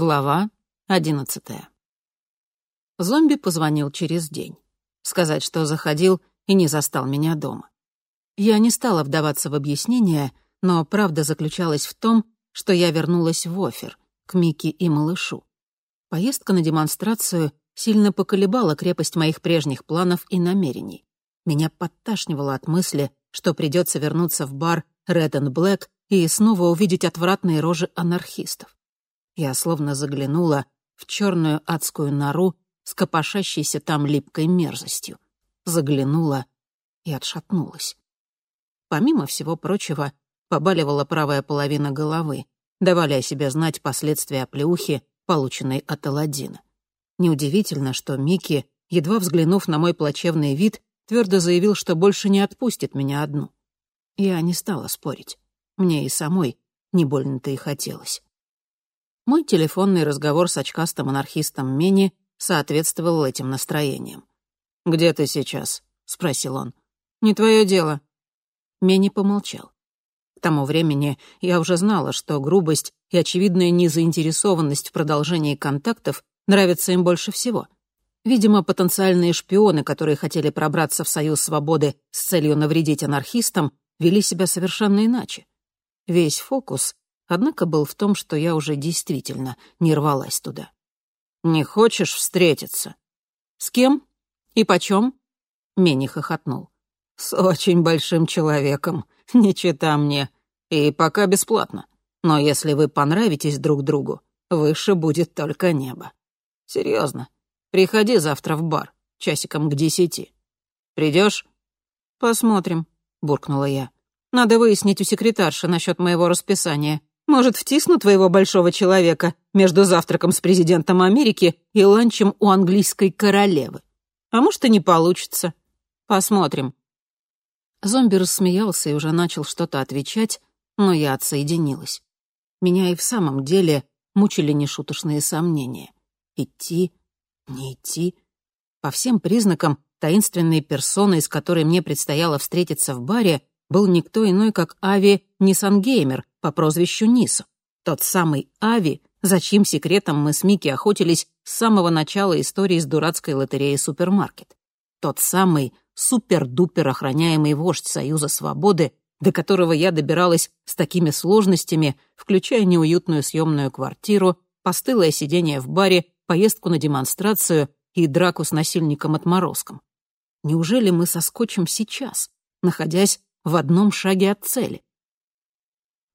Глава одиннадцатая. Зомби позвонил через день. Сказать, что заходил и не застал меня дома. Я не стала вдаваться в объяснения, но правда заключалась в том, что я вернулась в офер, к Микки и малышу. Поездка на демонстрацию сильно поколебала крепость моих прежних планов и намерений. Меня подташнивало от мысли, что придется вернуться в бар Red and Black и снова увидеть отвратные рожи анархистов. Я словно заглянула в черную адскую нору с копошащейся там липкой мерзостью. Заглянула и отшатнулась. Помимо всего прочего, побаливала правая половина головы, давали о себе знать последствия оплеухи, полученной от Аладдина. Неудивительно, что Микки, едва взглянув на мой плачевный вид, твердо заявил, что больше не отпустит меня одну. Я не стала спорить. Мне и самой не больно-то и хотелось. Мой телефонный разговор с очкастым анархистом Мени соответствовал этим настроениям. «Где ты сейчас?» — спросил он. «Не твое дело». Мени помолчал. К тому времени я уже знала, что грубость и очевидная незаинтересованность в продолжении контактов нравятся им больше всего. Видимо, потенциальные шпионы, которые хотели пробраться в Союз Свободы с целью навредить анархистам, вели себя совершенно иначе. Весь фокус, однако, был в том, что я уже действительно не рвалась туда. «Не хочешь встретиться?» «С кем? И почем?» Мени хохотнул. «С очень большим человеком, не чита мне. И пока бесплатно. Но если вы понравитесь друг другу, выше будет только небо. Серьезно. Приходи завтра в бар, часиком к десяти. Придешь? Посмотрим, буркнула я. Надо выяснить у секретарши насчет моего расписания. Может, втисну твоего большого человека между завтраком с президентом Америки и ланчем у английской королевы. А может, и не получится. Посмотрим. Зомби рассмеялся и уже начал что-то отвечать, но я отсоединилась. Меня и в самом деле мучили нешуточные сомнения. Идти, не идти. По всем признакам, таинственной персоной, с которой мне предстояло встретиться в баре, был никто иной, как Ави Ниссангеймер по прозвищу Нису. Тот самый Ави, за чьим секретом мы с Микки охотились с самого начала истории с дурацкой лотереей «Супермаркет». Тот самый супер-дупер охраняемый вождь Союза Свободы, до которого я добиралась с такими сложностями, включая неуютную съемную квартиру, постылое сидение в баре, поездку на демонстрацию и драку с насильником-отморозком. Неужели мы соскочим сейчас, находясь в одном шаге от цели?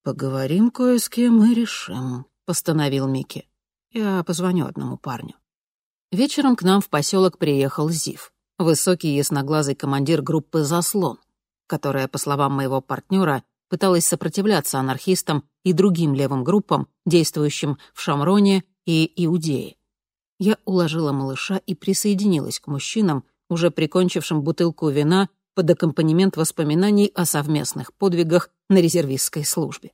«Поговорим кое с кем и решим», — постановил Микки. «Я позвоню одному парню». Вечером к нам в поселок приехал Зив высокий ясноглазый командир группы «Заслон», которая, по словам моего партнера, пыталась сопротивляться анархистам и другим левым группам, действующим в Шамроне и Иудее. Я уложила малыша и присоединилась к мужчинам, уже прикончившим бутылку вина под аккомпанемент воспоминаний о совместных подвигах на резервистской службе.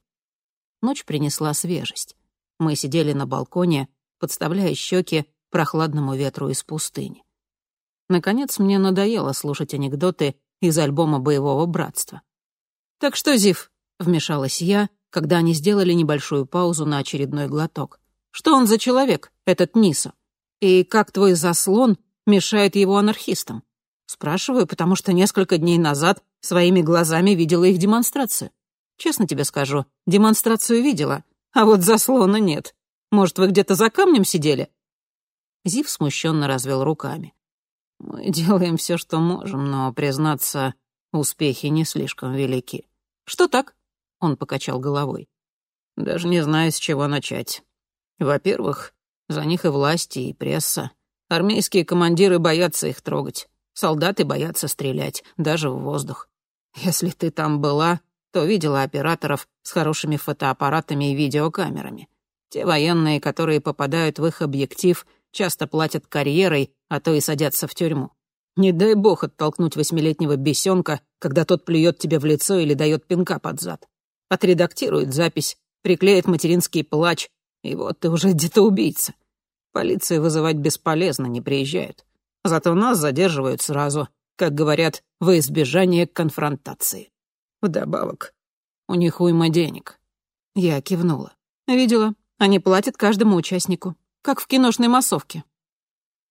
Ночь принесла свежесть. Мы сидели на балконе, подставляя щеки прохладному ветру из пустыни. Наконец, мне надоело слушать анекдоты из альбома «Боевого братства». «Так что, Зив?» — вмешалась я, когда они сделали небольшую паузу на очередной глоток. «Что он за человек, этот Нисо? И как твой заслон мешает его анархистам?» Спрашиваю, потому что несколько дней назад своими глазами видела их демонстрацию. Честно тебе скажу, демонстрацию видела, а вот заслона нет. Может, вы где-то за камнем сидели?» Зив смущенно развел руками. Мы делаем все, что можем, но, признаться, успехи не слишком велики. Что так? Он покачал головой. Даже не знаю, с чего начать. Во-первых, за них и власти, и пресса. Армейские командиры боятся их трогать. Солдаты боятся стрелять, даже в воздух. Если ты там была, то видела операторов с хорошими фотоаппаратами и видеокамерами. Те военные, которые попадают в их объектив — часто платят карьерой, а то и садятся в тюрьму. Не дай бог оттолкнуть восьмилетнего бесенка, когда тот плюет тебе в лицо или дает пинка под зад. Отредактирует запись, приклеит материнский плач, и вот ты уже где-то убийца. Полицию вызывать бесполезно, не приезжают. Зато нас задерживают сразу, как говорят, во избежание конфронтации. Вдобавок, у них уйма денег. Я кивнула. Видела. Они платят каждому участнику, как в киношной массовке».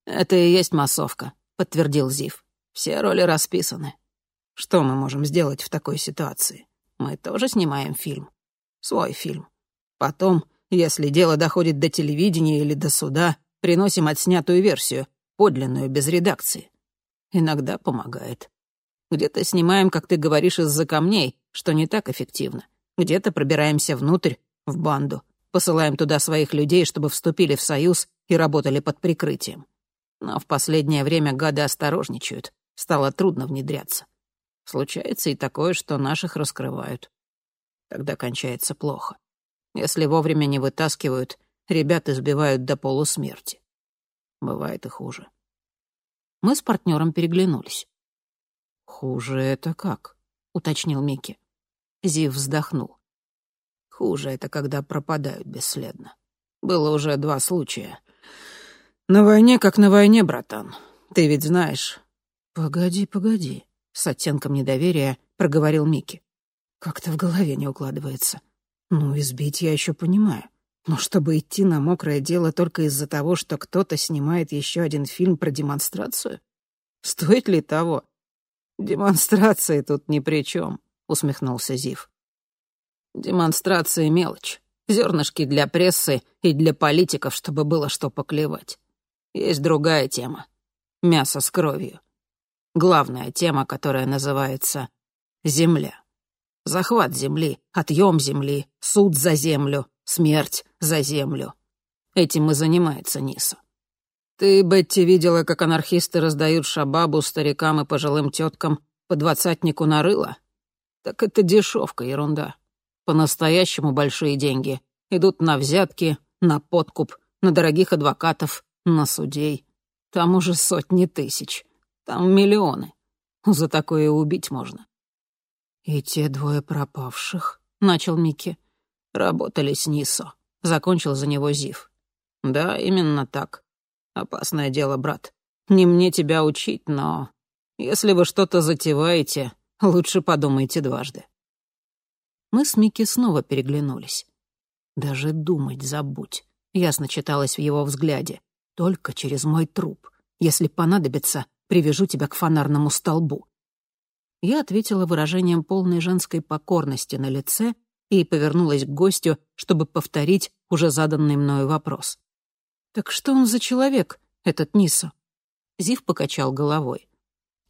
«Это и есть массовка», — подтвердил Зив. «Все роли расписаны. Что мы можем сделать в такой ситуации? Мы тоже снимаем фильм. Свой фильм. Потом, если дело доходит до телевидения или до суда, приносим отснятую версию, подлинную, без редакции. Иногда помогает. Где-то снимаем, как ты говоришь, из-за камней, что не так эффективно. Где-то пробираемся внутрь, в банду, посылаем туда своих людей, чтобы вступили в союз и работали под прикрытием. Но в последнее время гады осторожничают, стало трудно внедряться. Случается и такое, что наших раскрывают. Тогда кончается плохо. Если вовремя не вытаскивают, ребят избивают до полусмерти. Бывает и хуже. Мы с партнером переглянулись. «Хуже это как?» — уточнил Микки. Зив вздохнул. «Хуже это когда пропадают бесследно. Было уже два случая. На войне как на войне, братан. Ты ведь знаешь». «Погоди, погоди», — с оттенком недоверия проговорил Микки. «Как-то в голове не укладывается. Ну, избить я еще понимаю. Но чтобы идти на мокрое дело только из-за того, что кто-то снимает еще один фильм про демонстрацию? Стоит ли того? Демонстрации тут ни при чем, усмехнулся Зив. Демонстрации мелочь. Зернышки для прессы и для политиков, чтобы было что поклевать. Есть другая тема. Мясо с кровью. Главная тема, которая называется «Земля». Захват земли, отъем земли, суд за землю, смерть за землю. Этим и занимается Ниса. Ты, Бетти, видела, как анархисты раздают шабабу старикам и пожилым теткам по двадцатнику на рыло? Так это дешевка, ерунда. По-настоящему большие деньги идут на взятки, на подкуп, на дорогих адвокатов, на судей. Там уже сотни тысяч. Там миллионы. За такое убить можно. «И те двое пропавших?» — начал Микки. Работали с Нисо. Закончил за него Зив. Да, именно так. Опасное дело, брат. Не мне тебя учить, но... Если вы что-то затеваете, лучше подумайте дважды. Мы с Микки снова переглянулись. «Даже думать забудь», — ясно читалось в его взгляде. «Только через мой труп. Если понадобится, привяжу тебя к фонарному столбу». Я ответила выражением полной женской покорности на лице — и повернулась к гостю, чтобы повторить уже заданный мною вопрос. «Так что он за человек, этот Ниса?» Зив покачал головой.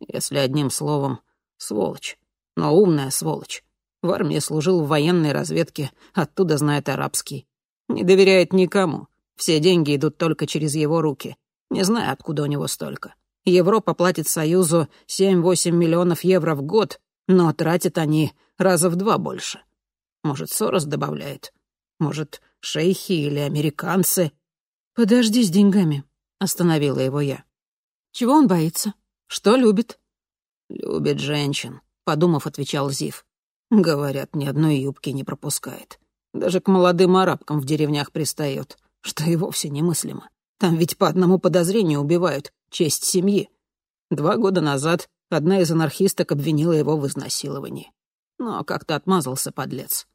«Если одним словом, сволочь. Но умная сволочь. В армии служил в военной разведке, оттуда знает арабский. Не доверяет никому. Все деньги идут только через его руки. Не знаю, откуда у него столько. Европа платит Союзу 7-8 миллионов евро в год, но тратят они раза в два больше. Может, Сорос добавляет? Может, шейхи или американцы? «Подожди с деньгами», — остановила его я. «Чего он боится? Что любит?» «Любит женщин», — подумав, отвечал Зив. «Говорят, ни одной юбки не пропускает. Даже к молодым арабкам в деревнях пристает, что и вовсе немыслимо. Там ведь по одному подозрению убивают честь семьи. Два года назад одна из анархисток обвинила его в изнасиловании. Но как-то отмазался подлец.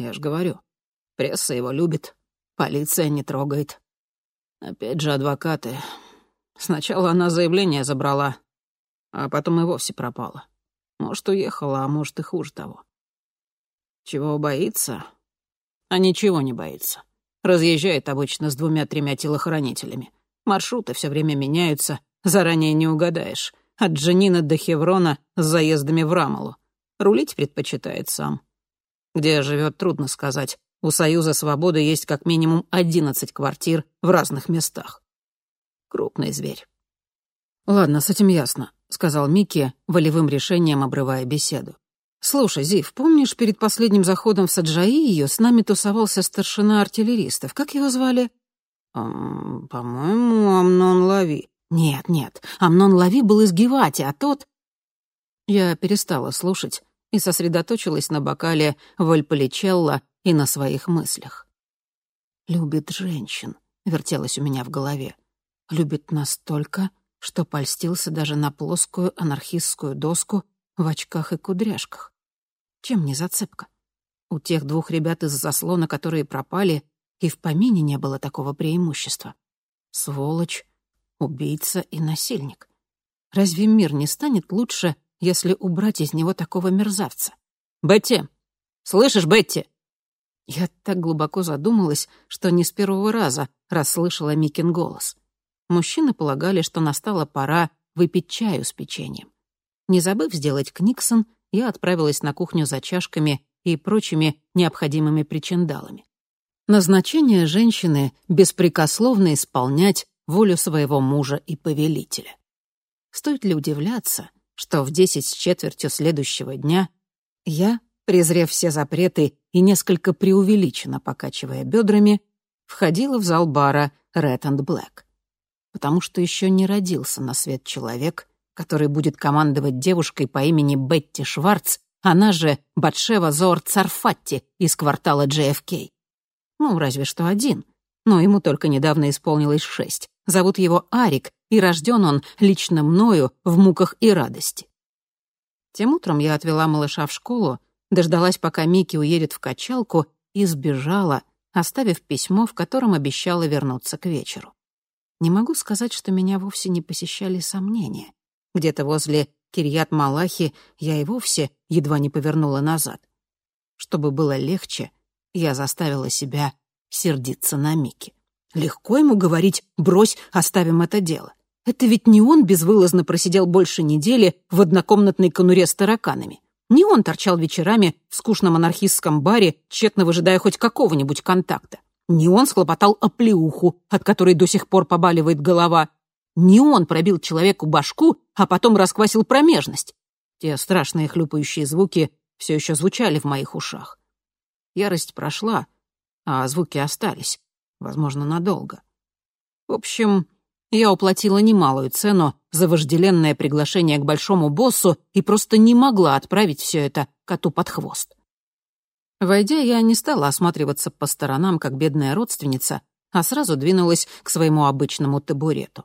Я ж говорю, пресса его любит, полиция не трогает. Опять же адвокаты. Сначала она заявление забрала, а потом и вовсе пропала. Может, уехала, а может, и хуже того. Чего боится? А ничего не боится. Разъезжает обычно с двумя-тремя телохранителями. Маршруты все время меняются, заранее не угадаешь. От Джанина до Хеврона с заездами в Рамалу. Рулить предпочитает сам. Где живет, трудно сказать. У Союза Свободы есть как минимум одиннадцать квартир в разных местах. Крупный зверь. «Ладно, с этим ясно», — сказал Микки, волевым решением обрывая беседу. «Слушай, Зив, помнишь, перед последним заходом в Саджаию с нами тусовался старшина артиллеристов? Как его звали?» «По-моему, Амнон Лави». «Нет, нет, Амнон Лави был из Гевати, а тот...» Я перестала слушать, и сосредоточилась на бокале Вальполичелло и на своих мыслях. «Любит женщин», — вертелось у меня в голове. «Любит настолько, что польстился даже на плоскую анархистскую доску в очках и кудряшках. Чем не зацепка? У тех двух ребят из заслона, которые пропали, и в помине не было такого преимущества. Сволочь, убийца и насильник. Разве мир не станет лучше, если убрать из него такого мерзавца? «Бетти! Слышишь, Бетти?» Я так глубоко задумалась, что не с первого раза расслышала Микин голос. Мужчины полагали, что настала пора выпить чаю с печеньем. Не забыв сделать книксон, я отправилась на кухню за чашками и прочими необходимыми причиндалами. Назначение женщины — беспрекословно исполнять волю своего мужа и повелителя. Стоит ли удивляться, что в десять с четвертью следующего дня я, презрев все запреты и несколько преувеличенно покачивая бедрами, входила в зал бара Red and Black. Потому что еще не родился на свет человек, который будет командовать девушкой по имени Бетти Шварц, она же Батшева Зор Царфатти из квартала JFK. Ну, разве что один, но ему только недавно исполнилось шесть. Зовут его Арик, и рожден он лично мною в муках и радости. Тем утром я отвела малыша в школу, дождалась, пока Микки уедет в качалку, и сбежала, оставив письмо, в котором обещала вернуться к вечеру. Не могу сказать, что меня вовсе не посещали сомнения. Где-то возле Кирьят-Малахи я и вовсе едва не повернула назад. Чтобы было легче, я заставила себя сердиться на Микки. Легко ему говорить «брось, оставим это дело». Это ведь не он безвылазно просидел больше недели в однокомнатной конуре с тараканами. Не он торчал вечерами в скучном анархистском баре, тщетно выжидая хоть какого-нибудь контакта. Не он схлопотал оплеуху, от которой до сих пор побаливает голова. Не он пробил человеку башку, а потом расквасил промежность. Те страшные хлюпающие звуки все еще звучали в моих ушах. Ярость прошла, а звуки остались, возможно, надолго. В общем, я уплатила немалую цену за вожделенное приглашение к большому боссу и просто не могла отправить все это коту под хвост. Войдя, я не стала осматриваться по сторонам, как бедная родственница, а сразу двинулась к своему обычному табурету.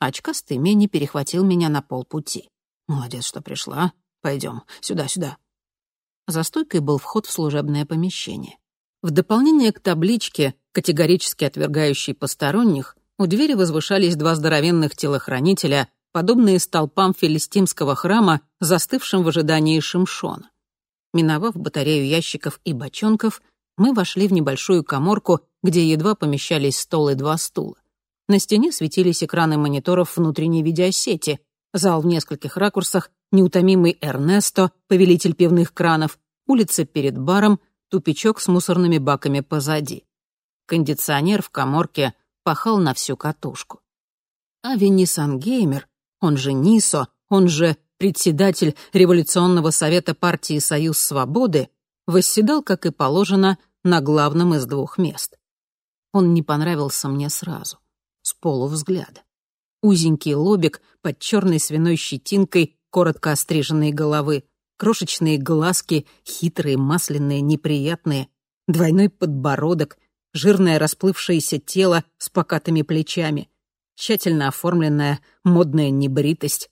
Очкастый Мени перехватил меня на полпути. «Молодец, что пришла. Пойдем, сюда-сюда». За стойкой был вход в служебное помещение. В дополнение к табличке, категорически отвергающей посторонних, у двери возвышались два здоровенных телохранителя, подобные столпам филистимского храма, застывшим в ожидании Шимшона. Миновав батарею ящиков и бочонков, мы вошли в небольшую коморку, где едва помещались стол и два стула. На стене светились экраны мониторов внутренней видеосети, зал в нескольких ракурсах, неутомимый Эрнесто, повелитель пивных кранов, улица перед баром, тупичок с мусорными баками позади. Кондиционер в коморке пахал на всю катушку. А Веннисан Геймер, он же Нисо, он же председатель Революционного совета партии «Союз свободы», восседал, как и положено, на главном из двух мест. Он не понравился мне сразу, с полувзгляда. Узенький лобик под черной свиной щетинкой коротко остриженной головы, крошечные глазки, хитрые, масляные, неприятные, двойной подбородок, жирное расплывшееся тело с покатыми плечами, тщательно оформленная модная небритость,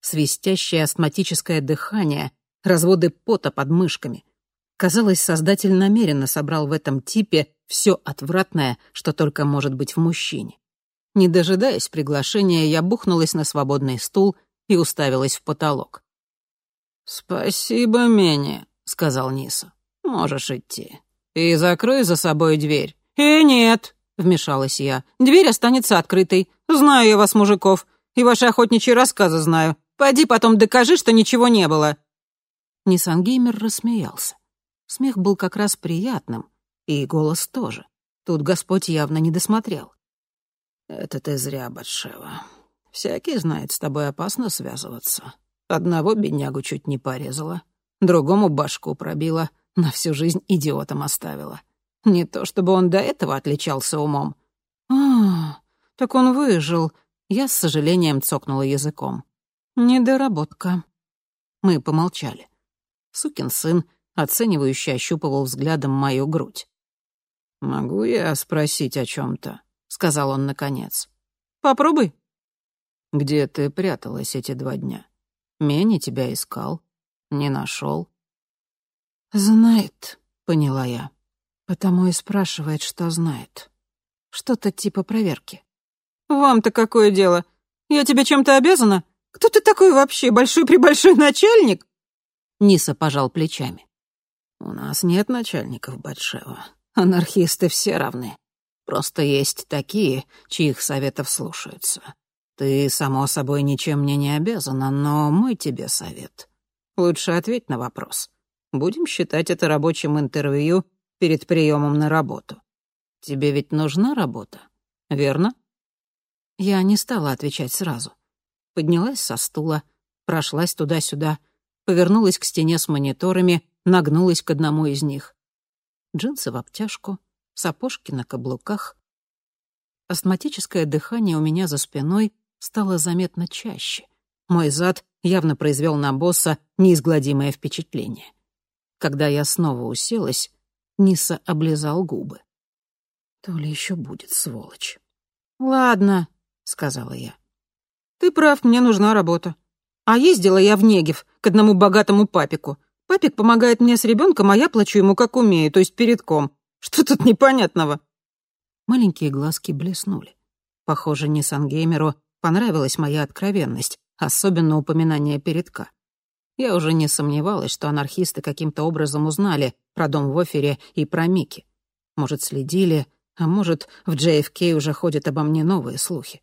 свистящее астматическое дыхание, разводы пота под мышками. Казалось, создатель намеренно собрал в этом типе все отвратное, что только может быть в мужчине. Не дожидаясь приглашения, я бухнулась на свободный стул и уставилась в потолок. «Спасибо, Мене», — сказал Ниса. «Можешь идти. И закрой за собой дверь». «И нет», — вмешалась я. «Дверь останется открытой. Знаю я вас, мужиков, и ваши охотничьи рассказы знаю. Пойди потом докажи, что ничего не было». Ниссангеймер рассмеялся. Смех был как раз приятным, и голос тоже. Тут Господь явно не досмотрел. «Это ты зря, Батшева. Всякий знает, с тобой опасно связываться. Одного беднягу чуть не порезала, другому башку пробила, на всю жизнь идиотом оставила. Не то чтобы он до этого отличался умом. «А, так он выжил», — я с сожалением цокнула языком. «Недоработка». Мы помолчали. Сукин сын, оценивающе ощупывал взглядом мою грудь. «Могу я спросить о чем то сказал он наконец. «Попробуй». «Где ты пряталась эти два дня? Мени тебя искал. Не нашел. «Знает», — поняла я. Потому и спрашивает, что знает. Что-то типа проверки. «Вам-то какое дело? Я тебе чем-то обязана? Кто ты такой вообще, большой-пребольшой начальник?» Ниса пожал плечами. «У нас нет начальников Батшева. Анархисты все равны. Просто есть такие, чьих советов слушаются. Ты, само собой, ничем мне не обязана, но мой тебе совет. Лучше ответь на вопрос. Будем считать это рабочим интервью перед приемом на работу. Тебе ведь нужна работа, верно?» Я не стала отвечать сразу. Поднялась со стула, прошлась туда-сюда, повернулась к стене с мониторами, нагнулась к одному из них. Джинсы в обтяжку, сапожки на каблуках. Астматическое дыхание у меня за спиной стало заметно чаще. Мой зад явно произвел на босса неизгладимое впечатление. Когда я снова уселась, Ниса облизал губы. То ли еще будет, сволочь. «Ладно», — сказала я. «Ты прав, мне нужна работа. А ездила я в Негев к одному богатому папику. Папик помогает мне с ребенком, а я плачу ему как умею, то есть перед ком. Что тут непонятного?» Маленькие глазки блеснули. Похоже, Ниссангеймеру понравилась моя откровенность, особенно упоминание передка. Я уже не сомневалась, что анархисты каким-то образом узнали про дом в офере и про Мики. Может, следили, а может, в JFK уже ходят обо мне новые слухи.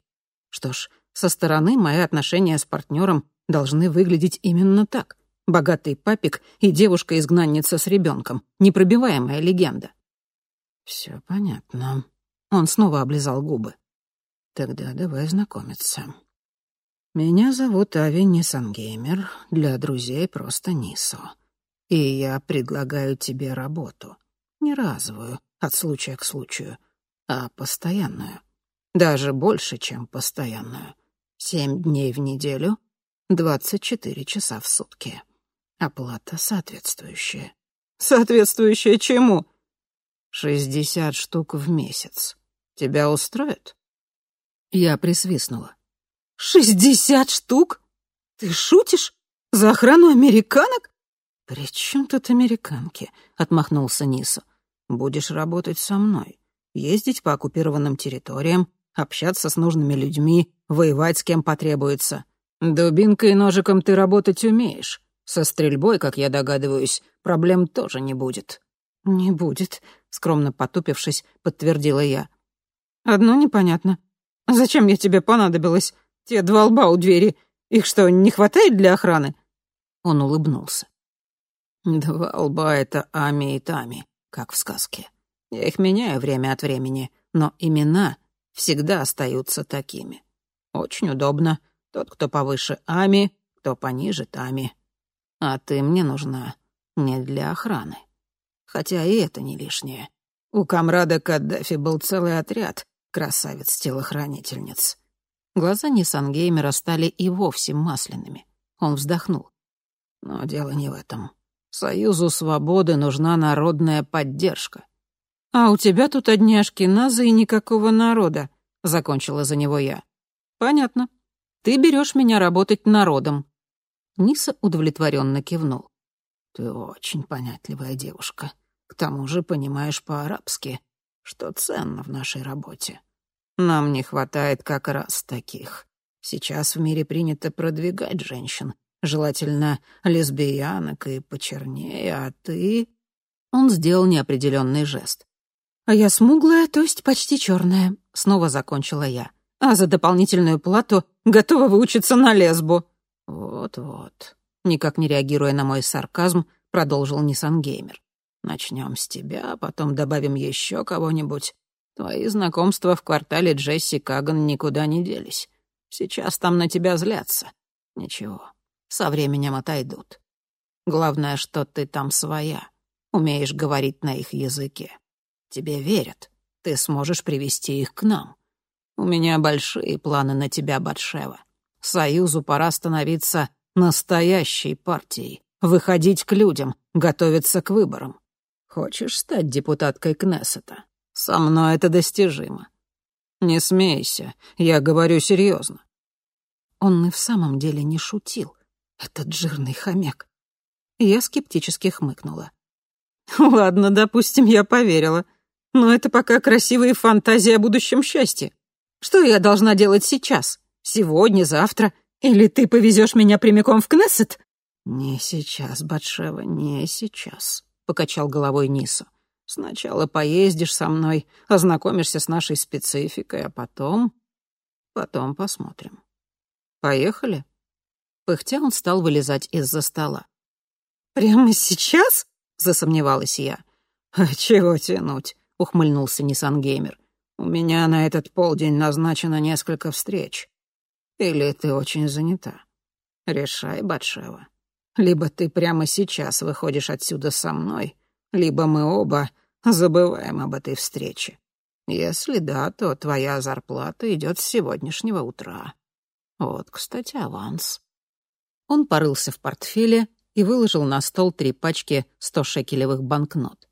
Что ж, со стороны мои отношения с партнером должны выглядеть именно так. Богатый папик и девушка-изгнанница с ребенком, непробиваемая легенда. Все понятно. Он снова облизал губы. Тогда давай знакомиться. Меня зовут Ави Ниссангеймер, для друзей просто Нисо. И я предлагаю тебе работу. Не разовую, от случая к случаю, а постоянную. Даже больше, чем постоянную. Семь дней в неделю, двадцать четыре часа в сутки. Оплата соответствующая. Соответствующая чему? Шестьдесят штук в месяц. Тебя устроит? Я присвистнула. «Шестьдесят штук? Ты шутишь? За охрану американок?» «При чем тут американки?» — отмахнулся Ниса. «Будешь работать со мной, ездить по оккупированным территориям, общаться с нужными людьми, воевать с кем потребуется. Дубинкой и ножиком ты работать умеешь. Со стрельбой, как я догадываюсь, проблем тоже не будет». «Не будет», — скромно потупившись, подтвердила я. «Одно непонятно. Зачем я тебе понадобилась? Те два лба у двери. Их что, не хватает для охраны?» Он улыбнулся. «Два лба — это Ами и Тами, как в сказке. Я их меняю время от времени, но имена всегда остаются такими. Очень удобно. Тот, кто повыше Ами, кто пониже Тами. А ты мне нужна не для охраны. Хотя и это не лишнее. У комрада Каддафи был целый отряд красавиц-телохранительниц. Глаза Ниссангеймера стали и вовсе масляными. Он вздохнул. Но дело не в этом. Союзу свободы нужна народная поддержка. «А у тебя тут одни ашкеназы и никакого народа», — закончила за него я. «Понятно. Ты берешь меня работать народом». Ниса удовлетворенно кивнул. «Ты очень понятливая девушка. К тому же понимаешь по-арабски, что ценно в нашей работе. Нам не хватает как раз таких. Сейчас в мире принято продвигать женщин, желательно лесбиянок и почернее, а ты...» Он сделал неопределенный жест. «А я смуглая, то есть почти черная», — снова закончила я. «А за дополнительную плату готова выучиться на лесбу». «Вот-вот», — никак не реагируя на мой сарказм, продолжил Ниссангеймер. «Начнем с тебя, потом добавим еще кого-нибудь. Твои знакомства в квартале Джесси Каган никуда не делись. Сейчас там на тебя злятся. Ничего, со временем отойдут. Главное, что ты там своя, умеешь говорить на их языке». Тебе верят. Ты сможешь привести их к нам. У меня большие планы на тебя, Батшева. Союзу пора становиться настоящей партией, выходить к людям, готовиться к выборам. Хочешь стать депутаткой Кнессета? Со мной это достижимо. Не смейся, я говорю серьезно. Он и в самом деле не шутил, этот жирный хомяк. Я скептически хмыкнула. Ладно, допустим, я поверила. Но это пока красивые фантазии о будущем счастье. Что я должна делать сейчас? Сегодня, завтра? Или ты повезешь меня прямиком в Кнессет? Не сейчас, Батшева, не сейчас, покачал головой Нису. Сначала поездишь со мной, ознакомишься с нашей спецификой, а потом... Потом посмотрим. Поехали?» Пыхтя он стал вылезать из-за стола. «Прямо сейчас?» — засомневалась я. «А чего тянуть?» — ухмыльнулся Ниссангеймер. «У меня на этот полдень назначено несколько встреч. Или ты очень занята? Решай, Батшева. Либо ты прямо сейчас выходишь отсюда со мной, либо мы оба забываем об этой встрече. Если да, то твоя зарплата идет с сегодняшнего утра. Вот, кстати, аванс». Он порылся в портфеле и выложил на стол три пачки стошекелевых банкнот.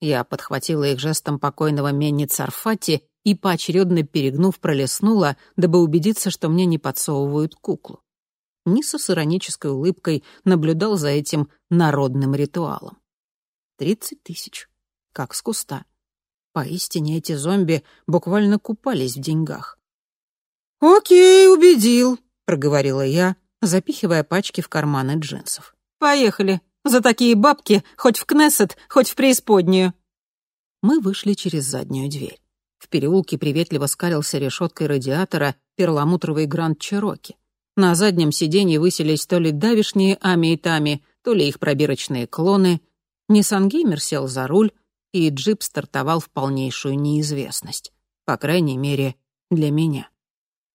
Я подхватила их жестом покойного Менни Царфати и, поочередно перегнув, пролеснула, дабы убедиться, что мне не подсовывают куклу. Ниса с иронической улыбкой наблюдал за этим народным ритуалом. Тридцать тысяч. Как с куста. Поистине эти зомби буквально купались в деньгах. «Окей, убедил», — проговорила я, запихивая пачки в карманы джинсов. «Поехали. За такие бабки хоть в Кнессет, хоть в преисподнюю». Мы вышли через заднюю дверь. В переулке приветливо скалился решеткой радиатора перламутровый Гранд Чероки. На заднем сиденье высились то ли давишние Ами и Тами, то ли их пробирочные клоны. Ниссангеймер сел за руль, и джип стартовал в полнейшую неизвестность. По крайней мере, для меня.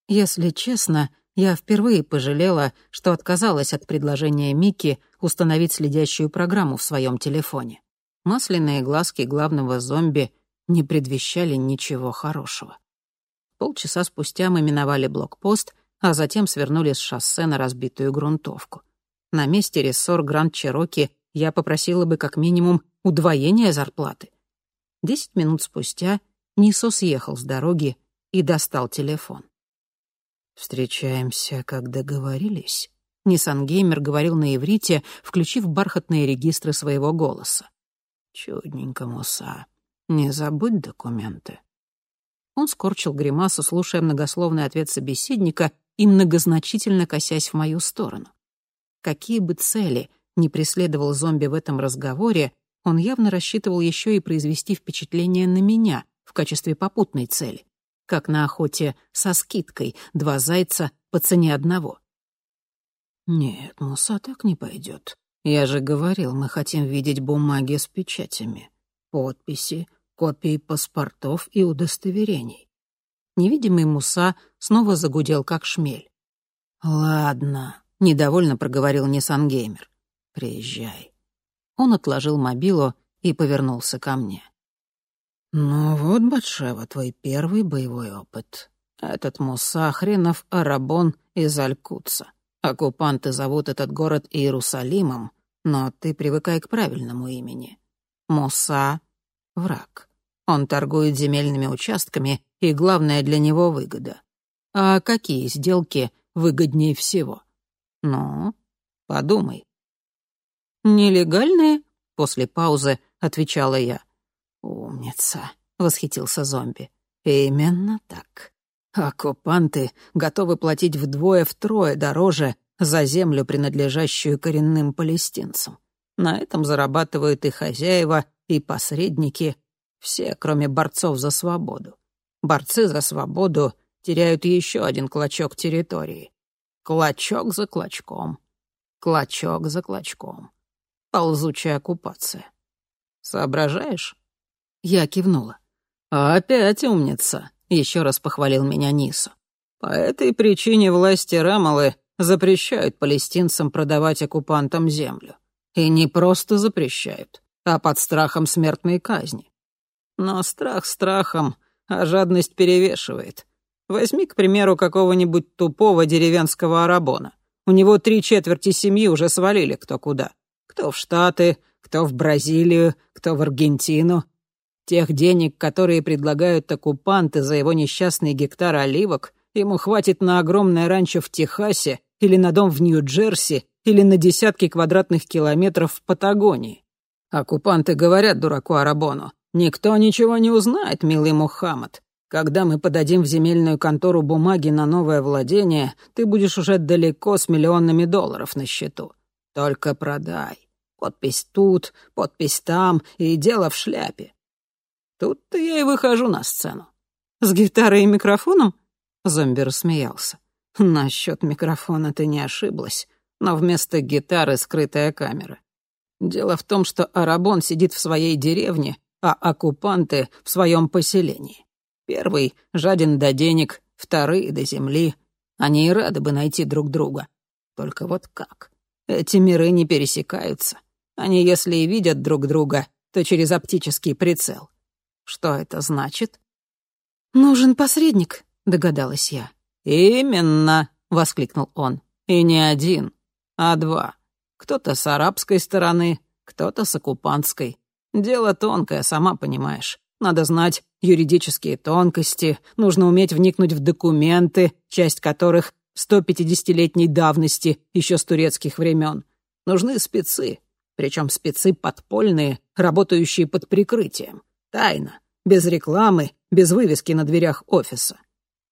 Если честно, я впервые пожалела, что отказалась от предложения Микки установить следящую программу в своем телефоне. Масляные глазки главного зомби не предвещали ничего хорошего. Полчаса спустя мы миновали блокпост, а затем свернули с шоссе на разбитую грунтовку. На месте рессор Гранд Чероки я попросила бы как минимум удвоения зарплаты. Десять минут спустя Нисо съехал с дороги и достал телефон. «Встречаемся, как договорились», — Ниссангеймер говорил на иврите, включив бархатные регистры своего голоса. «Чудненько, Муса. Не забудь документы». Он скорчил гримасу, слушая многословный ответ собеседника и многозначительно косясь в мою сторону. Какие бы цели не преследовал зомби в этом разговоре, он явно рассчитывал еще и произвести впечатление на меня в качестве попутной цели, как на охоте со скидкой два зайца по цене одного. «Нет, Муса, так не пойдет. Я же говорил, мы хотим видеть бумаги с печатями, подписи, копии паспортов и удостоверений». Невидимый Муса снова загудел, как шмель. «Ладно», — недовольно проговорил Ниссангеймер. «Приезжай». Он отложил мобилу и повернулся ко мне. «Ну вот, Батшева, твой первый боевой опыт. Этот Муса хренов Арабон из Алькутса. Оккупанты зовут этот город Иерусалимом, но ты привыкай к правильному имени. Муса — враг. Он торгует земельными участками, и главное для него — выгода. А какие сделки выгоднее всего? Ну, подумай. «Нелегальные?» — после паузы отвечала я. «Умница», — восхитился зомби. «Именно так. Оккупанты готовы платить вдвое-втрое дороже за землю, принадлежащую коренным палестинцам. На этом зарабатывают и хозяева, и посредники, все, кроме борцов за свободу. Борцы за свободу теряют еще один клочок территории. Клочок за клочком. Клочок за клочком ползучая оккупация. Соображаешь?» Я кивнула. «Опять умница», — еще раз похвалил меня Нису. «По этой причине власти Рамалы запрещают палестинцам продавать оккупантам землю. И не просто запрещают, а под страхом смертной казни. Но страх страхом, а жадность перевешивает. Возьми, к примеру, какого-нибудь тупого деревенского арабона. У него три четверти семьи уже свалили кто куда. Кто в Штаты, кто в Бразилию, кто в Аргентину. Тех денег, которые предлагают оккупанты за его несчастный гектар оливок, ему хватит на огромное ранчо в Техасе или на дом в Нью-Джерси или на десятки квадратных километров в Патагонии. Оккупанты говорят дураку Арабону. Никто ничего не узнает, милый Мухаммад. Когда мы подадим в земельную контору бумаги на новое владение, ты будешь уже далеко с миллионами долларов на счету. Только продай. Подпись тут, подпись там, и дело в шляпе. Тут-то я и выхожу на сцену. С гитарой и микрофоном? Зомби рассмеялся. Насчет микрофона ты не ошиблась, но вместо гитары скрытая камера. Дело в том, что Арабон сидит в своей деревне, а оккупанты — в своем поселении. Первый жаден до денег, вторые — до земли. Они и рады бы найти друг друга. Только вот как? Эти миры не пересекаются. Они, если и видят друг друга, то через оптический прицел. Что это значит? «Нужен посредник», — догадалась я. «Именно», — воскликнул он. «И не один, а два. Кто-то с арабской стороны, кто-то с оккупантской. Дело тонкое, сама понимаешь. Надо знать юридические тонкости, нужно уметь вникнуть в документы, часть которых 150-летней давности, еще с турецких времен. Нужны спецы, причем спецы подпольные, работающие под прикрытием. Тайно, без рекламы, без вывески на дверях офиса.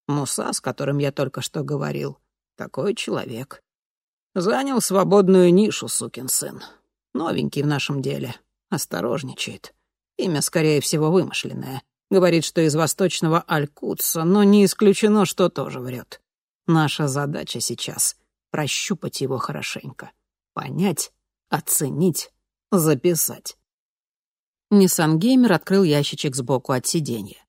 Муса, с которым я только что говорил, такой человек. Занял свободную нишу, сукин сын. Новенький в нашем деле. Осторожничает. Имя, скорее всего, вымышленное. Говорит, что из восточного Алькутса, но не исключено, что тоже врет. Наша задача сейчас — прощупать его хорошенько. Понять, оценить, записать. Ниссангеймер открыл ящичек сбоку от сиденья.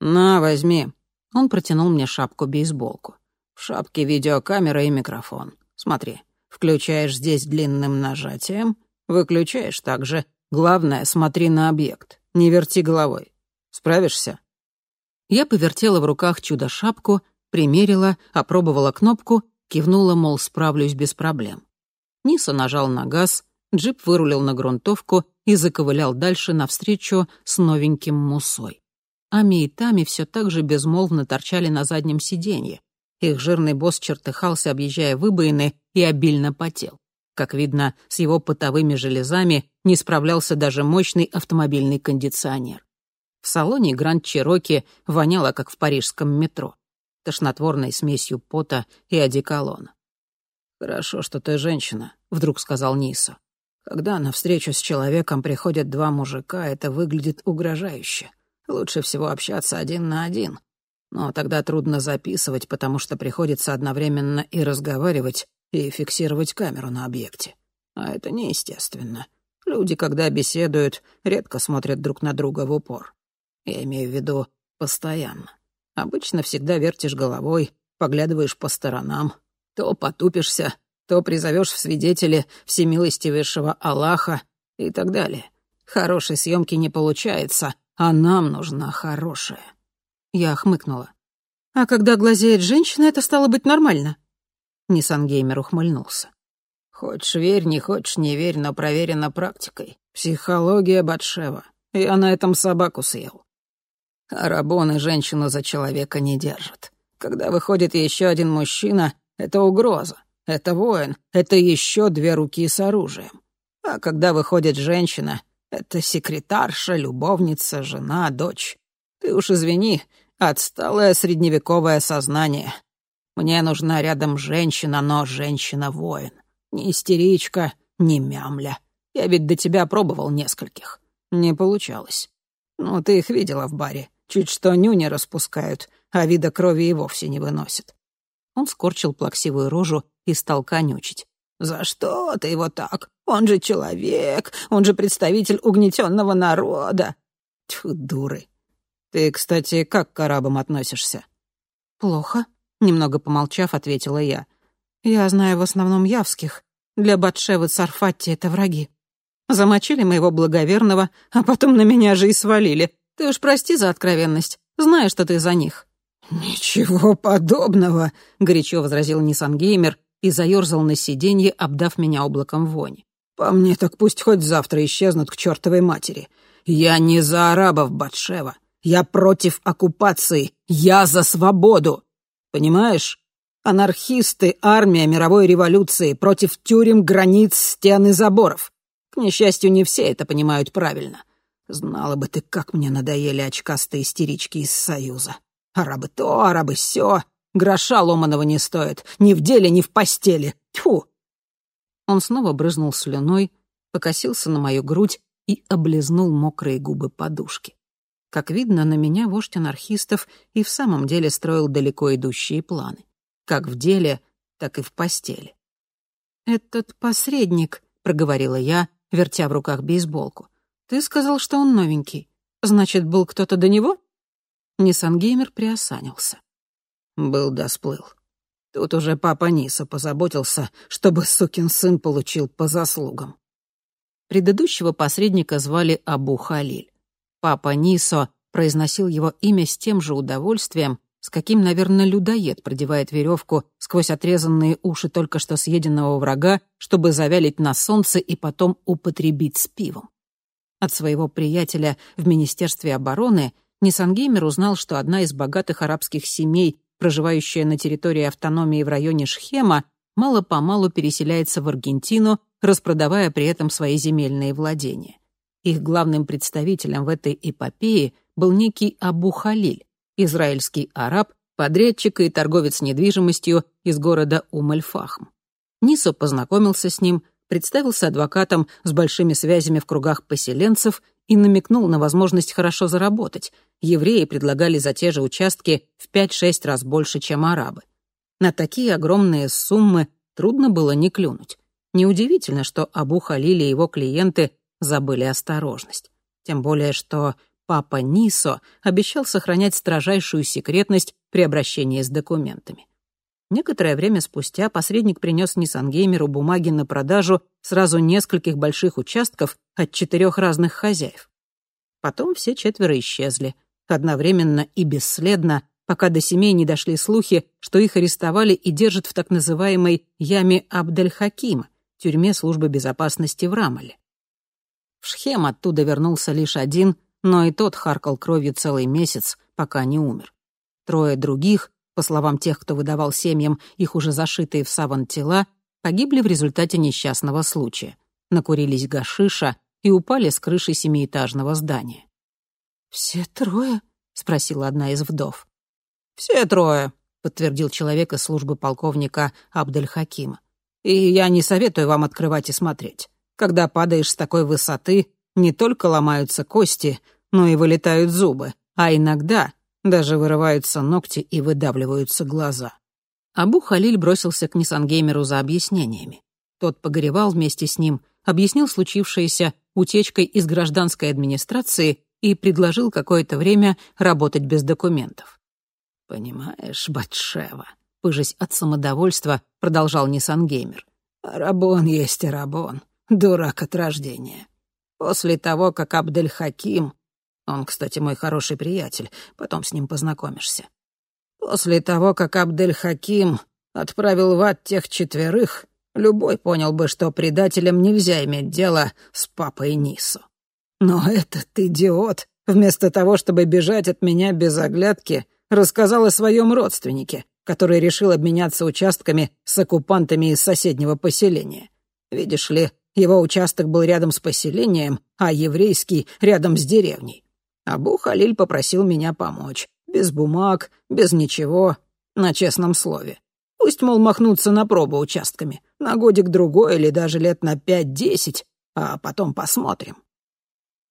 «На, возьми». Он протянул мне шапку-бейсболку. В шапке видеокамера и микрофон. Смотри, включаешь здесь длинным нажатием, выключаешь также. Главное, смотри на объект, не верти головой. Справишься?» Я повертела в руках чудо-шапку, примерила, опробовала кнопку, кивнула, мол, справлюсь без проблем. Ниса нажал на газ, джип вырулил на грунтовку и заковылял дальше навстречу с новеньким мусой. Ами и Тами все так же безмолвно торчали на заднем сиденье, их жирный босс чертыхался, объезжая выбоины, и обильно потел. Как видно, с его потовыми железами не справлялся даже мощный автомобильный кондиционер. В салоне Гранд Чироки воняло, как в парижском метро, тошнотворной смесью пота и одеколона. «Хорошо, что ты женщина», — вдруг сказал Ниса. «Когда на встречу с человеком приходят два мужика, это выглядит угрожающе. Лучше всего общаться один на один, но тогда трудно записывать, потому что приходится одновременно и разговаривать, и фиксировать камеру на объекте. А это неестественно. Люди, когда беседуют, редко смотрят друг на друга в упор. Я имею в виду постоянно. Обычно всегда вертишь головой, поглядываешь по сторонам, то потупишься, то призовешь в свидетели всемилостивейшего Аллаха и так далее. Хорошей съемки не получается, а нам нужна хорошая. Я хмыкнула. «А когда глазеет женщина, это стало быть нормально?» Ниссангеймер ухмыльнулся. «Хочешь верь, не хочешь не верь, но проверено практикой. Психология Батшева. Я на этом собаку съел. Арабоны женщину за человека не держат. Когда выходит еще один мужчина, это угроза, это воин, это еще две руки с оружием. А когда выходит женщина, это секретарша, любовница, жена, дочь. Ты уж извини, отсталое средневековое сознание. Мне нужна рядом женщина, но женщина-воин. Не истеричка, не мямля. Я ведь до тебя пробовал нескольких. Не получалось. Ну, ты их видела в баре. Чуть что нюни распускают, а вида крови и вовсе не выносят. Он скорчил плаксивую рожу и стал конючить. «За что ты его так? Он же человек, он же представитель угнетенного народа». Тьфу, дуры. «Ты, кстати, как к арабам относишься?» «Плохо», — немного помолчав, ответила я. «Я знаю в основном явских. Для Батшевы Царфатти это враги. Замочили моего благоверного, а потом на меня же и свалили. Ты уж прости за откровенность, знаю, что ты за них». «Ничего подобного», — горячо возразил Ниссангеймер и заёрзал на сиденье, обдав меня облаком вони. «По мне так пусть хоть завтра исчезнут к чертовой матери. Я не за арабов, Батшева. Я против оккупации. Я за свободу. Понимаешь? Анархисты, армия мировой революции против тюрем, границ, стен и заборов. К несчастью, не все это понимают правильно. Знала бы ты, как мне надоели очкастые истерички из Союза. Арабы то, арабы сё. Гроша ломаного не стоит. Ни в деле, ни в постели. Тьфу!» Он снова брызнул слюной, покосился на мою грудь и облизнул мокрые губы подушки. Как видно, на меня вождь анархистов и в самом деле строил далеко идущие планы. Как в деле, так и в постели. «Этот посредник», — проговорила я, вертя в руках бейсболку. «Ты сказал, что он новенький. Значит, был кто-то до него?» Ниссангеймер приосанился. Был да сплыл. Тут уже папа Ниса позаботился, чтобы сукин сын получил по заслугам. Предыдущего посредника звали Абу Халиль. Папа Нисо произносил его имя с тем же удовольствием, с каким, наверное, людоед продевает веревку сквозь отрезанные уши только что съеденного врага, чтобы завялить на солнце и потом употребить с пивом. От своего приятеля в Министерстве обороны Ниссангеймер узнал, что одна из богатых арабских семей, проживающая на территории автономии в районе Шхема, мало-помалу переселяется в Аргентину, распродавая при этом свои земельные владения. Их главным представителем в этой эпопее был некий Абу Халиль, израильский араб, подрядчик и торговец недвижимостью из города Умальфахм. Нисо познакомился с ним, представился адвокатом с большими связями в кругах поселенцев и намекнул на возможность хорошо заработать. Евреи предлагали за те же участки в 5-6 раз больше, чем арабы. На такие огромные суммы трудно было не клюнуть. Неудивительно, что Абу Халиль и его клиенты забыли осторожность. Тем более, что папа Нисо обещал сохранять строжайшую секретность при обращении с документами. Некоторое время спустя посредник принес Ниссангеймеру бумаги на продажу сразу нескольких больших участков от четырех разных хозяев. Потом все четверо исчезли, одновременно и бесследно, пока до семей не дошли слухи, что их арестовали и держат в так называемой «яме Абдель-Хакима», тюрьме службы безопасности в Рамале. В Шхем оттуда вернулся лишь один — но и тот харкал кровью целый месяц, пока не умер. Трое других, по словам тех, кто выдавал семьям их уже зашитые в саван тела, погибли в результате несчастного случая, накурились гашиша и упали с крыши семиэтажного здания. «Все трое?» — спросила одна из вдов. «Все трое», — подтвердил человек из службы полковника Абдель-Хакима. «И я не советую вам открывать и смотреть. Когда падаешь с такой высоты, не только ломаются кости, но и вылетают зубы, а иногда даже вырываются ногти и выдавливаются глаза. Абу Халиль бросился к Ниссангеймеру за объяснениями. Тот погоревал вместе с ним, объяснил случившееся утечкой из гражданской администрации и предложил какое-то время работать без документов. «Понимаешь, Батшева», — пыжась от самодовольства, продолжал Ниссангеймер, «Рабон есть рабон, дурак от рождения. После того, как Абдель-Хаким... Он, кстати, мой хороший приятель, потом с ним познакомишься. После того, как Абдель-Хаким отправил в ад тех четверых, любой понял бы, что предателям нельзя иметь дело с папой Нису. Но этот идиот, вместо того, чтобы бежать от меня без оглядки, рассказал о своем родственнике, который решил обменяться участками с оккупантами из соседнего поселения. Видишь ли, его участок был рядом с поселением, а еврейский — рядом с деревней. Абу Халиль попросил меня помочь. Без бумаг, без ничего, на честном слове. Пусть, мол, махнуться на пробу участками. На годик-другой или даже лет на пять-десять, а потом посмотрим.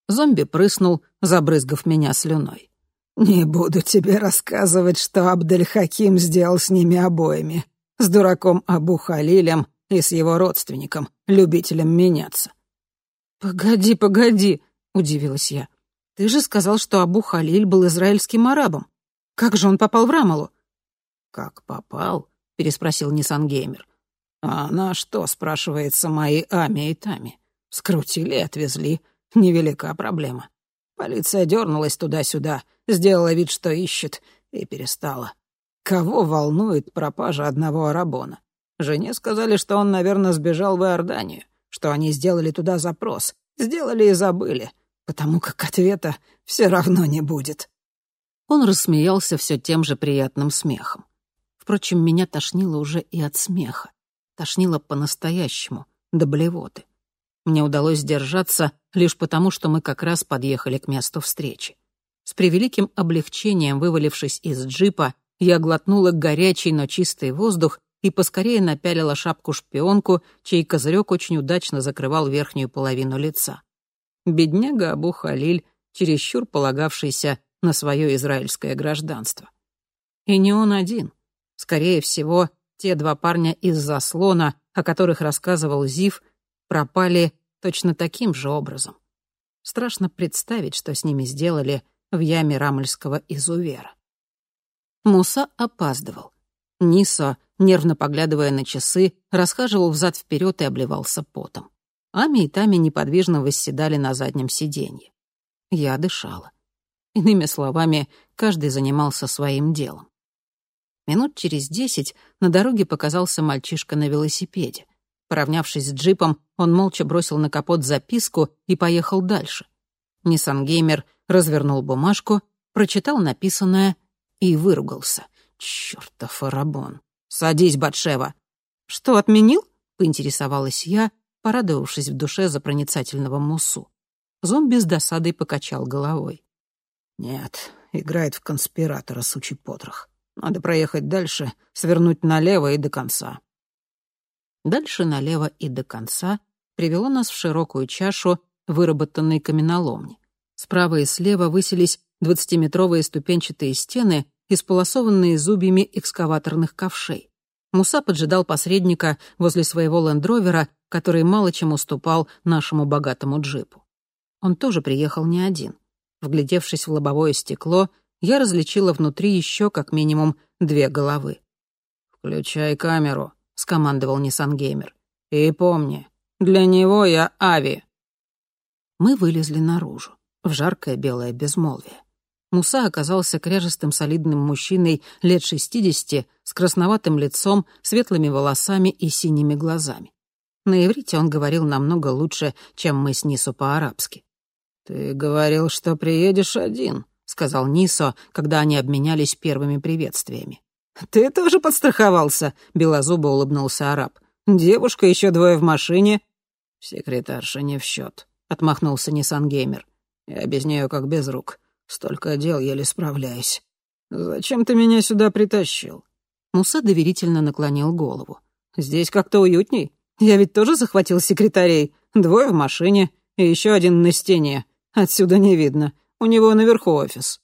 Зомби прыснул, забрызгав меня слюной. «Не буду тебе рассказывать, что Абдель-Хаким сделал с ними обоими. С дураком Абу Халилем и с его родственником, любителем меняться. «Погоди, погоди», — удивилась я. «Ты же сказал, что Абу Халиль был израильским арабом. Как же он попал в Рамалу?» «Как попал?» — переспросил Ниссангеймер. «А на что, спрашивается, мои Ами и Тами? Скрутили и отвезли. Невелика проблема. Полиция дернулась туда-сюда, сделала вид, что ищет, и перестала. Кого волнует пропажа одного арабона? Жене сказали, что он, наверное, сбежал в Иорданию, что они сделали туда запрос. Сделали и забыли, потому как ответа все равно не будет. Он рассмеялся все тем же приятным смехом. Впрочем, меня тошнило уже и от смеха. Тошнило по-настоящему, до блевоты. Мне удалось сдержаться лишь потому, что мы как раз подъехали к месту встречи. С превеликим облегчением, вывалившись из джипа, я глотнула горячий, но чистый воздух и поскорее напялила шапку-шпионку, чей козырек очень удачно закрывал верхнюю половину лица. Бедняга Абу Халиль, чересчур полагавшийся на свое израильское гражданство. И не он один. Скорее всего, те два парня из заслона, о которых рассказывал Зив, пропали точно таким же образом. Страшно представить, что с ними сделали в яме рамельского изувера. Муса опаздывал. Нисо, нервно поглядывая на часы, расхаживал взад-вперед и обливался потом. Ами и Тами неподвижно восседали на заднем сиденье. Я дышала. Иными словами, каждый занимался своим делом. Минут через десять на дороге показался мальчишка на велосипеде. Поравнявшись с джипом, он молча бросил на капот записку и поехал дальше. Ниссангеймер развернул бумажку, прочитал написанное и выругался. «Чёртов арабон! Садись, Батшева!» «Что, отменил?» — поинтересовалась я, порадовавшись в душе за проницательного Мусу. Зомби с досадой покачал головой. «Нет, играет в конспиратора, сучий потрох. Надо проехать дальше, свернуть налево и до конца». Дальше налево и до конца привело нас в широкую чашу, выработанной каменоломни. Справа и слева высились двадцатиметровые ступенчатые стены, исполосованные зубьями экскаваторных ковшей. Муса поджидал посредника возле своего лендровера, который мало чем уступал нашему богатому джипу. Он тоже приехал не один. Вглядевшись в лобовое стекло, я различила внутри еще как минимум две головы. «Включай камеру», — скомандовал Ниссангеймер. «И помни, для него я Ави». Мы вылезли наружу, в жаркое белое безмолвие. Муса оказался кряжестым солидным мужчиной лет шестидесяти, с красноватым лицом, светлыми волосами и синими глазами. На иврите он говорил намного лучше, чем мы с Нису по-арабски. «Ты говорил, что приедешь один», — сказал Нисо, когда они обменялись первыми приветствиями. «Ты тоже подстраховался», — белозубо улыбнулся араб. «Девушка, еще двое в машине». «Секретарша не в счет», — отмахнулся Ниссангеймер. «Я без нее как без рук. Столько дел еле справляюсь. Зачем ты меня сюда притащил?» Муса доверительно наклонил голову. «Здесь как-то уютней. Я ведь тоже захватил секретарей. Двое в машине и еще один на стене. Отсюда не видно. У него наверху офис».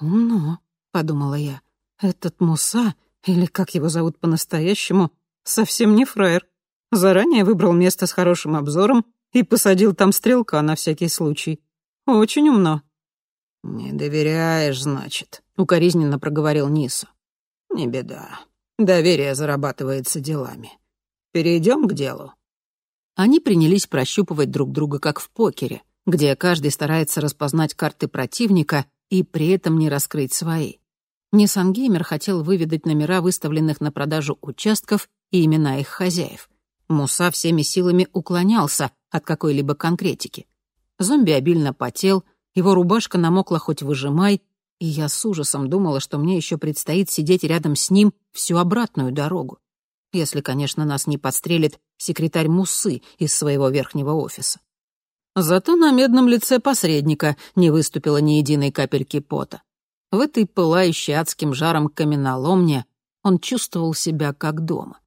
«Умно», — подумала я. «Этот Муса, или как его зовут по-настоящему, совсем не фраер. Заранее выбрал место с хорошим обзором и посадил там стрелка на всякий случай. Очень умно». «Не доверяешь, значит», — укоризненно проговорил Нису. «Не беда. Доверие зарабатывается делами. Перейдем к делу». Они принялись прощупывать друг друга, как в покере, где каждый старается распознать карты противника и при этом не раскрыть свои. Ниссангеймер хотел выведать номера выставленных на продажу участков и имена их хозяев. Муса всеми силами уклонялся от какой-либо конкретики. Зомби обильно потел, его рубашка намокла хоть выжимай, и я с ужасом думала, что мне еще предстоит сидеть рядом с ним всю обратную дорогу. Если, конечно, нас не подстрелит секретарь Мусы из своего верхнего офиса. Зато на медном лице посредника не выступило ни единой капельки пота. В этой пылающей адским жаром каменоломне он чувствовал себя как дома.